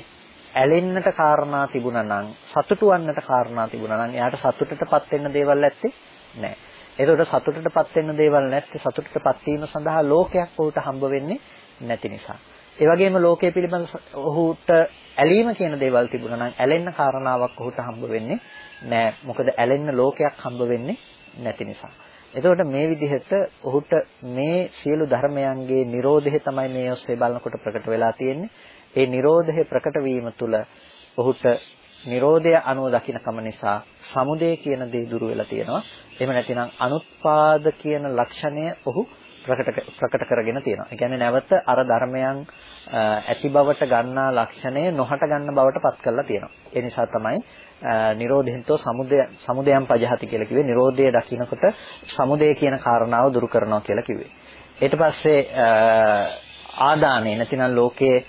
ඇලෙන්නට කාරණා තිබුණා නම්, සතුටු වන්නට කාරණා තිබුණා නම් එයාට සතුටටපත් වෙන්න දේවල් ඇත්තේ නැහැ. එතකොට සතුටටපත් වෙන්න දේවල් නැත්te සතුටටපත් වීම සඳහා ලෝකයක් ඔහුට හම්බ වෙන්නේ නැති නිසා. ඒ වගේම ලෝකයේ පිළිබඳ ඔහුට ඇලීම කියන දේවල් තිබුණා නම් ඇලෙන්න කාරණාවක් ඔහුට හම්බ වෙන්නේ නෑ. මොකද ඇලෙන්න ලෝකයක් හම්බ වෙන්නේ නැති නිසා. එතකොට මේ විදිහට ඔහුට මේ සියලු ධර්මයන්ගේ Nirodhe තමයි මේ ඔස්සේ බලනකොට ප්‍රකට වෙලා තියෙන්නේ. ඒ Nirodhe ප්‍රකට වීම තුළ ඔහුට Nirodha අනුව දකින්නකම නිසා සමුදය කියන දේ දුරු වෙලා තියෙනවා. එහෙම නැතිනම් අනුත්පාද කියන ලක්ෂණය ඔහු ප්‍රකට ප්‍රකට කරගෙන තියෙනවා. ඒ කියන්නේ නැවත අර ධර්මයන් ඇති බවට ගන්නා ලක්ෂණය නොහට ගන්න බවට පත් කරලා තියෙනවා. ඒ නිසා තමයි නිරෝධෙන්තෝ සමුදය සමුදයම් පජහති කියලා කිව්වේ. නිරෝධය දකින්නකොට සමුදය කියන කාරණාව දුරු කරනවා කියලා කිව්වේ. ඊට පස්සේ ආදානේ නැතිනම් ලෝකයේ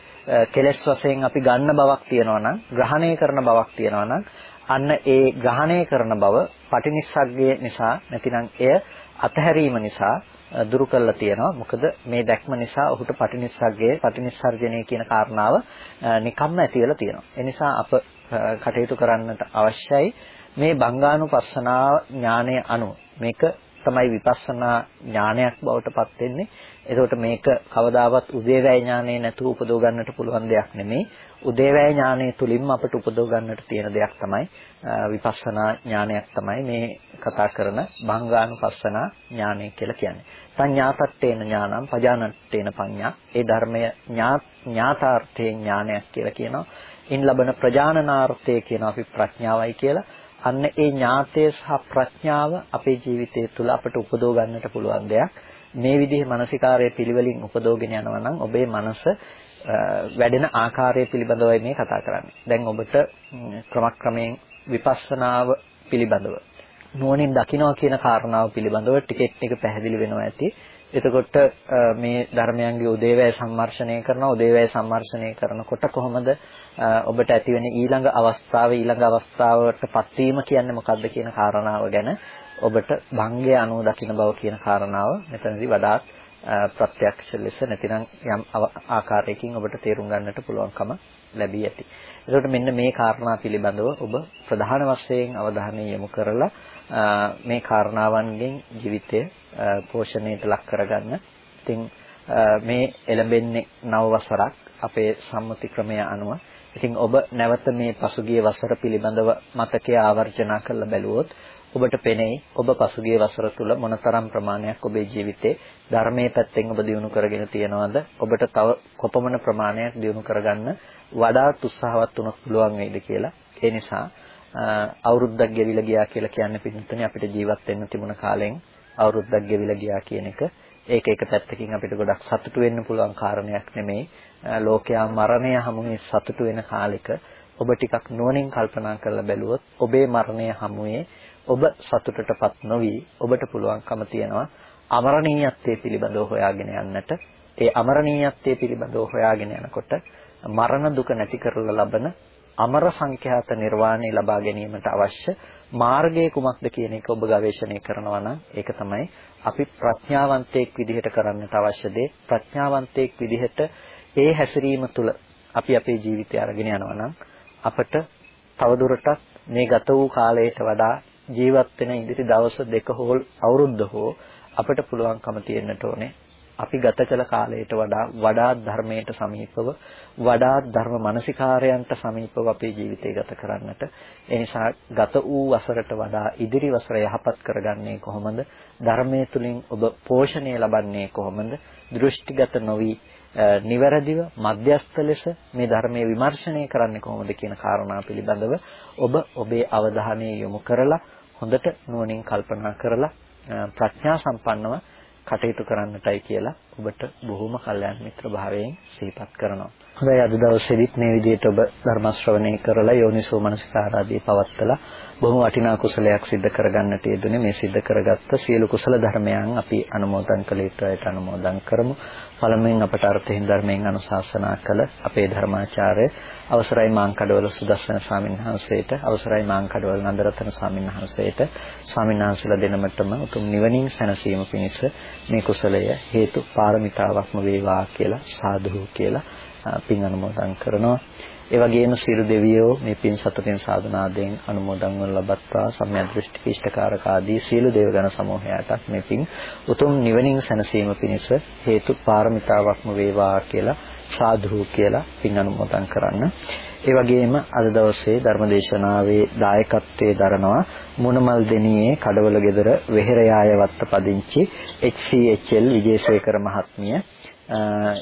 කෙලෙස් වශයෙන් අපි ගන්න බවක් තියෙනවා නම් ග්‍රහණය කරන බවක් තියෙනවා නම් අන්න ඒ ග්‍රහණය කරන බව පටිනිස්සග්ගය නිසා නැතිනම් එය අතහැරීම නිසා දුරු කරලා තියෙනවා. මොකද මේ දැක්ම නිසා ඔහුට පටිනිස්සග්ගයේ පටිනිස්සර්ජනය කියන කාරණාව නිකම්ම ඇති වෙලා තියෙනවා. ඒ නිසා අප කටයුතු කරන්නට අවශ්‍යයි මේ බංගානුපස්සනා ඥානය අනුව මේක තමයි විපස්සනා ඥානයක් බවට පත් වෙන්නේ. එතකොට මේක කවදාවත් උදේවැය ඥානෙ නැතුව උපදව ගන්නට පුළුවන් දෙයක් නෙමෙයි. උදේවැය ඥානය තුලින්ම අපට උපදව ගන්නට තියෙන දෙයක් තමයි විපස්සනා ඥානයක් තමයි මේ කතා කරන භංගානුපස්සනා ඥානය කියලා කියන්නේ. සංඥාතත්තේන ඥානං පජානත්තේන පඤ්ඤා. ඒ ධර්මය ඥාතාර්ථේ ඥානයක් කියලා කියනවා. ඉන් ලබන ප්‍රජානනාර්ථය කියන අපි ප්‍රඥාවයි කියලා. අන්න ඒ ඥාතය සහ ප්‍රඥාව අපේ ජීවිතය තුළ අපට උපදව ගන්නට පුළුවන් දෙයක්. මේ විදිහේ මානසිකාරය පිළිවෙලින් උපදවගෙන යනවා නම් ඔබේ මනස වැඩෙන ආකාරය පිළිබඳවයි මේ කතා කරන්නේ. දැන් ඔබට ක්‍රමක්‍රමයෙන් විපස්සනාව පිළිබඳව නුවණින් දකිනවා කියන කාරණාව පිළිබඳව ටික ටික පැහැදිලි වෙනවා ඇති. එතකොට මේ ධර්මයන්ගේ උදේවැය සම්මර්ෂණය කරනවා. උදේවැය සම්මර්ෂණය කරනකොට කොහොමද ඔබට ඇතිවෙන ඊළඟ අවස්ථාව ඊළඟ අවස්ථාවටපත් වීම කියන්නේ මොකක්ද කියන කාරණාව ගැන ඔබට භංගය අනුව දකින්න බව කියන කාරණාව මෙතනදී වඩාත් ප්‍රත්‍යක්ෂ ලෙස නැතිනම් යම් ආකාරයකින් ඔබට තේරුම් ගන්නට පුළුවන්කම ලැබී ඇති. ඒකට මෙන්න මේ කාරණා පිළිබඳව ඔබ ප්‍රධාන වශයෙන් අවධානය යොමු කරලා මේ කාරණාවන්ගෙන් ජීවිතය පෝෂණයට ලක් කරගන්න. ඉතින් මේ එළඹෙන්නේ නව වසරක් අපේ සම්මුති ක්‍රමය අනුව. ඉතින් ඔබ නැවත මේ පසුගිය වසර පිළිබඳව මතකය ආවර්ජනා කරලා බැලුවොත් ඔබට පෙනෙයි ඔබ පසුගිය වසර තුල මොනතරම් ප්‍රමාණයක් ඔබේ ජීවිතේ ධර්මයේ පැත්තෙන් ඔබ දියුණු කරගෙන තියනවද? ඔබට තව කොපමණ ප්‍රමාණයක් දියුණු කරගන්න වඩාත් උත්සාහවත් වුණොත් පුළුවන් වෙයිද කියලා. ඒ නිසා අවුරුද්දක් ගෙවිලා ගියා කියලා කියන්නේ පිටුතුනේ අපිට ජීවත් වෙන්න තිබුණ කාලෙන් අවුරුද්දක් ගෙවිලා ගියා කියන එක. ඒක එක පැත්තකින් අපිට ගොඩක් සතුටු වෙන්න පුළුවන් කාරණයක් නෙමෙයි. ලෝකයා මරණය හමුවේ සතුටු වෙන කාලෙක ඔබ ටිකක් නුවණින් කල්පනා කරලා බැලුවොත් ඔබේ මරණය හමුවේ ඔබ සතුටටපත් නොවි ඔබට පුළුවන්කම තියනවා. අමරණීයත්වයේ පිළිබඳව හොයාගෙන යන්නට ඒ අමරණීයත්වයේ පිළිබඳව හොයාගෙන යනකොට මරණ දුක නැති කරලා ලබන අමර සංඛ්‍යාත නිර්වාණය ලබා ගැනීමට අවශ්‍ය මාර්ගය කුමක්ද කියන එක ඔබ ගවේෂණය කරනවා නම් ඒක තමයි අපි ප්‍රඥාවන්තයෙක් විදිහට කරන්නට අවශ්‍ය දේ. ප්‍රඥාවන්තයෙක් විදිහට ඒ හැසිරීම තුළ අපි අපේ ජීවිතය අරගෙන යනවා නම් අපට තවදුරටත් මේ ගත වූ කාලයට වඩා ජීවත් වෙන ඉදිරි දවස් දෙක හෝ අවුරුද්ද හෝ අපිට පුළුවන්කම තියෙන්නට ඕනේ. අපි ගත කළ කාලයට වඩා වඩා ධර්මයට සමීපව වඩා ධර්ම මානසිකාරයන්ට සමීපව අපේ ජීවිතය ගත කරන්නට. ඒ නිසා ගත වූ වසරට වඩා ඉදිරි වසර යහපත් කරගන්නේ කොහොමද? ධර්මයේ තුලින් ඔබ පෝෂණය ලබන්නේ කොහොමද? දෘෂ්ටිගත නොවි නිවැරදිව මධ්‍යස්ථ ලෙස මේ ධර්මයේ විමර්ශනය කරන්නේ කොහොමද කියන කාරණා පිළිබඳව ඔබ ඔබේ අවධානය යොමු කරලා හොඳට නුවණින් කල්පනා කරලා ප්‍රඥා සම්පන්නව කටයුතු කරන්නටයි කියලා ඔබට බොහොම කල්යාණ මිත්‍ර භාවයෙන් සිහිපත් කරනවා. හොඳයි අද දවසේදීත් මේ විදිහට ඔබ ධර්ම ශ්‍රවණය කරලා යෝනිසෝ මනසිකාරාදී පවත්තලා බොහොම වටිනා කුසලයක් සිද්ධ කරගන්නට යෙදුනේ මේ සිද්ධ කරගත්ත සියලු කුසල ධර්මයන් අපි අනුමෝදන් කළ යුතුයට අනුමෝදන් කරමු. පළමුවෙන් අපට අර්ථයෙන් ධර්මයෙන් අනුශාසනා කළ අපේ ධර්මාචාර්ය අවසරයි මාංකඩවල සුදස්සන ස්වාමීන් වහන්සේට අවසරයි මාංකඩවල නන්දරතන ස්වාමීන් වහන්සේට ස්වාමීන් වහන්සේලා දෙනමතම උතුම් නිවනින් සැනසීම පිණිස මේ කුසලය හේතු පාරමිතාවක්ම වේවා කියලා සාදු කියලා පින් අනුමෝදන් කරනවා ඒ වගේම සියලු දෙවියෝ මේ පින් සතුටින් සාධනාවෙන් අනුමෝදන් වන ලබත්වා සම්‍යක් දෘෂ්ටි ඉෂ්ඨකාරක ආදී සියලු දේවගණ සමූහයාටත් මේ පින් උතුම් නිවනින් සැනසීම පිණිස හේතු පාරමිතාවක්ම වේවා කියලා සාදු කියලා පින් අනුමෝදන් කරන්න. ඒ වගේම අද දවසේ ධර්මදේශනාවේ දායකත්වයේ දරනවා මුණමල් දෙනියේ කඩවල ගෙදර වෙහෙරයාය වත්ත පදිංචි HCHL විජේසේකර මහත්මිය.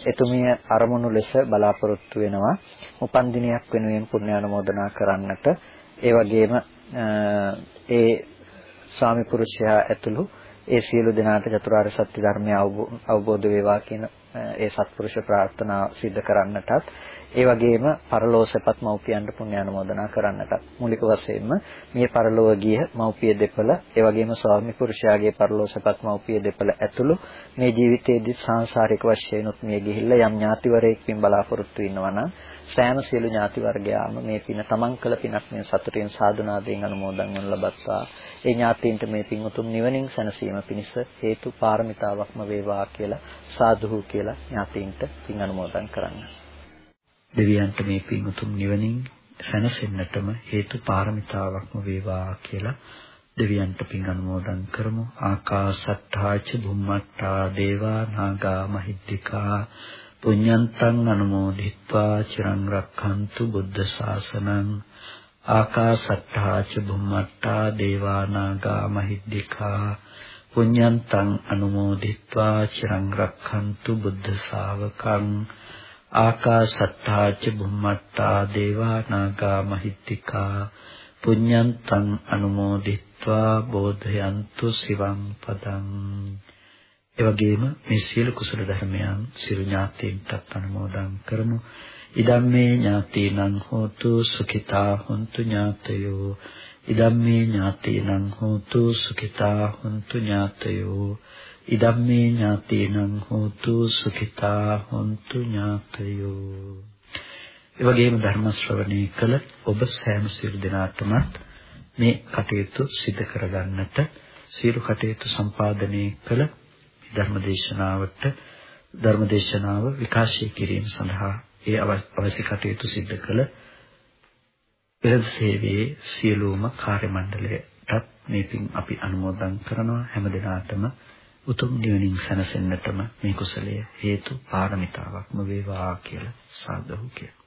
එතුමිය අරමුණු ලෙස බලාපොරොත්තු වෙනවා උපන් දිනයක් වෙනුවෙන් පුණ්‍ය අනුමෝදනා කරන්නට. ඒ වගේම ඒ ස්වාමි පුරුෂයා ඇතුළු ඒ සියලු දෙනාට චතුරාර්ය සත්‍ය ධර්මය අවබෝධ වේවා කියන ඒ සත්පුරුෂ ප්‍රාර්ථනා සිද්ධ කරන්නටත් ඒ වගේම පරලෝසපත් මව්පියන්ට පුණ්‍ය අනුමෝදනා කරන්නටත් මූලික වශයෙන්ම මේ පරලෝව ගිය මව්පිය දෙපළ ඒ වගේම ස්වාමි පුරුෂයාගේ පරලෝසපත් මව්පිය දෙපළ ඇතුළු මේ ජීවිතයේදී සාංශාරික වශයෙන් උත් මිය ගිහිල්ලා යම් ඥාතිවරයෙක්ින් බලාපොරොත්තු වෙනවා නම් සෑම සියලු ඥාති වර්ගයාම මේ පින තමන් කළ පිනක් මේ සතුටින් සාදුනාදයෙන් අනුමෝදන් වන ලබත්තා ඒ ඥාතීන්ට මේ පින් උතුම් නිවනින් සැනසීම පිණිස හේතු පාරමිතාවක්ම වේවා කියලා සාදුහු කියලා ඥාතීන්ට පින් අනුමෝදන් කරන්න. දෙවියන්ට මේ පින් උතුම් නිවනින් සැනසෙන්නටම හේතු පාරමිතාවක්ම වේවා කියලා දෙවියන්ට පින් අනුමෝදන් කරමු. ආකාසත්තාච බුම්මත්තා දේවා නාගා මහිද්దికා පුඤ්ඤන්තං අනුමෝදිත්වා චිරං රක්ඛන්තු බුද්ධ ශාසනං. ආකාසත්තාච බුම්මත්තා දේවා නාගා මහිද්దికා පුඤ්ඤන්තං අනුමෝදිත්වා චිරං රක්ඛන්තු බුද්ධ ශාවකං. ආකාසත්තා ච බුම්මත්තා දේවා නාග මහිද්దికා පුඤ්ඤන්තං අනුමෝදිත්වා බෝධයන්තු සිවං පදං ඒ වගේම මේ සියලු කුසල ධර්මයන් සිරු ඥාතීන්ටත් අනුමෝදන් කරමු. ඉදම්මේ ඥාතීනං හෝතු සුඛිතා හොන්තු ඥාතයෝ. ඉදම්මේ ඥාතීනං හෝතු සුඛිතා හොන්තු ඥාතයෝ. ඉදම්මේ ඥාතීනං හෝතු සුඛිතා හොන්තු ඥාතයෝ. ඒ වගේම ධර්ම ශ්‍රවණය කළ ඔබ සෑම සියලු දෙනාටමත් මේ කටයුතු සිදු කරගන්නට සියලු කටයුතු සම්පාදනය කළ ධර්මදේශනාවට ධර්මදේශනාව විකාශය කිරීම සඳහා ඒ අවශ්‍ය කටයුතු සිදු කළ පෙරද සේවයේ සියලුම කාර්ය මණ්ඩලයටත් මේ පින් අපි අනුමෝදන් කරනවා හැම දිනාටම උතුම් නිවනින් සැනසෙන්නටම මේ කුසලය හේතු පාරමිතාවක්ම වේවා කියලා සාදු කියලා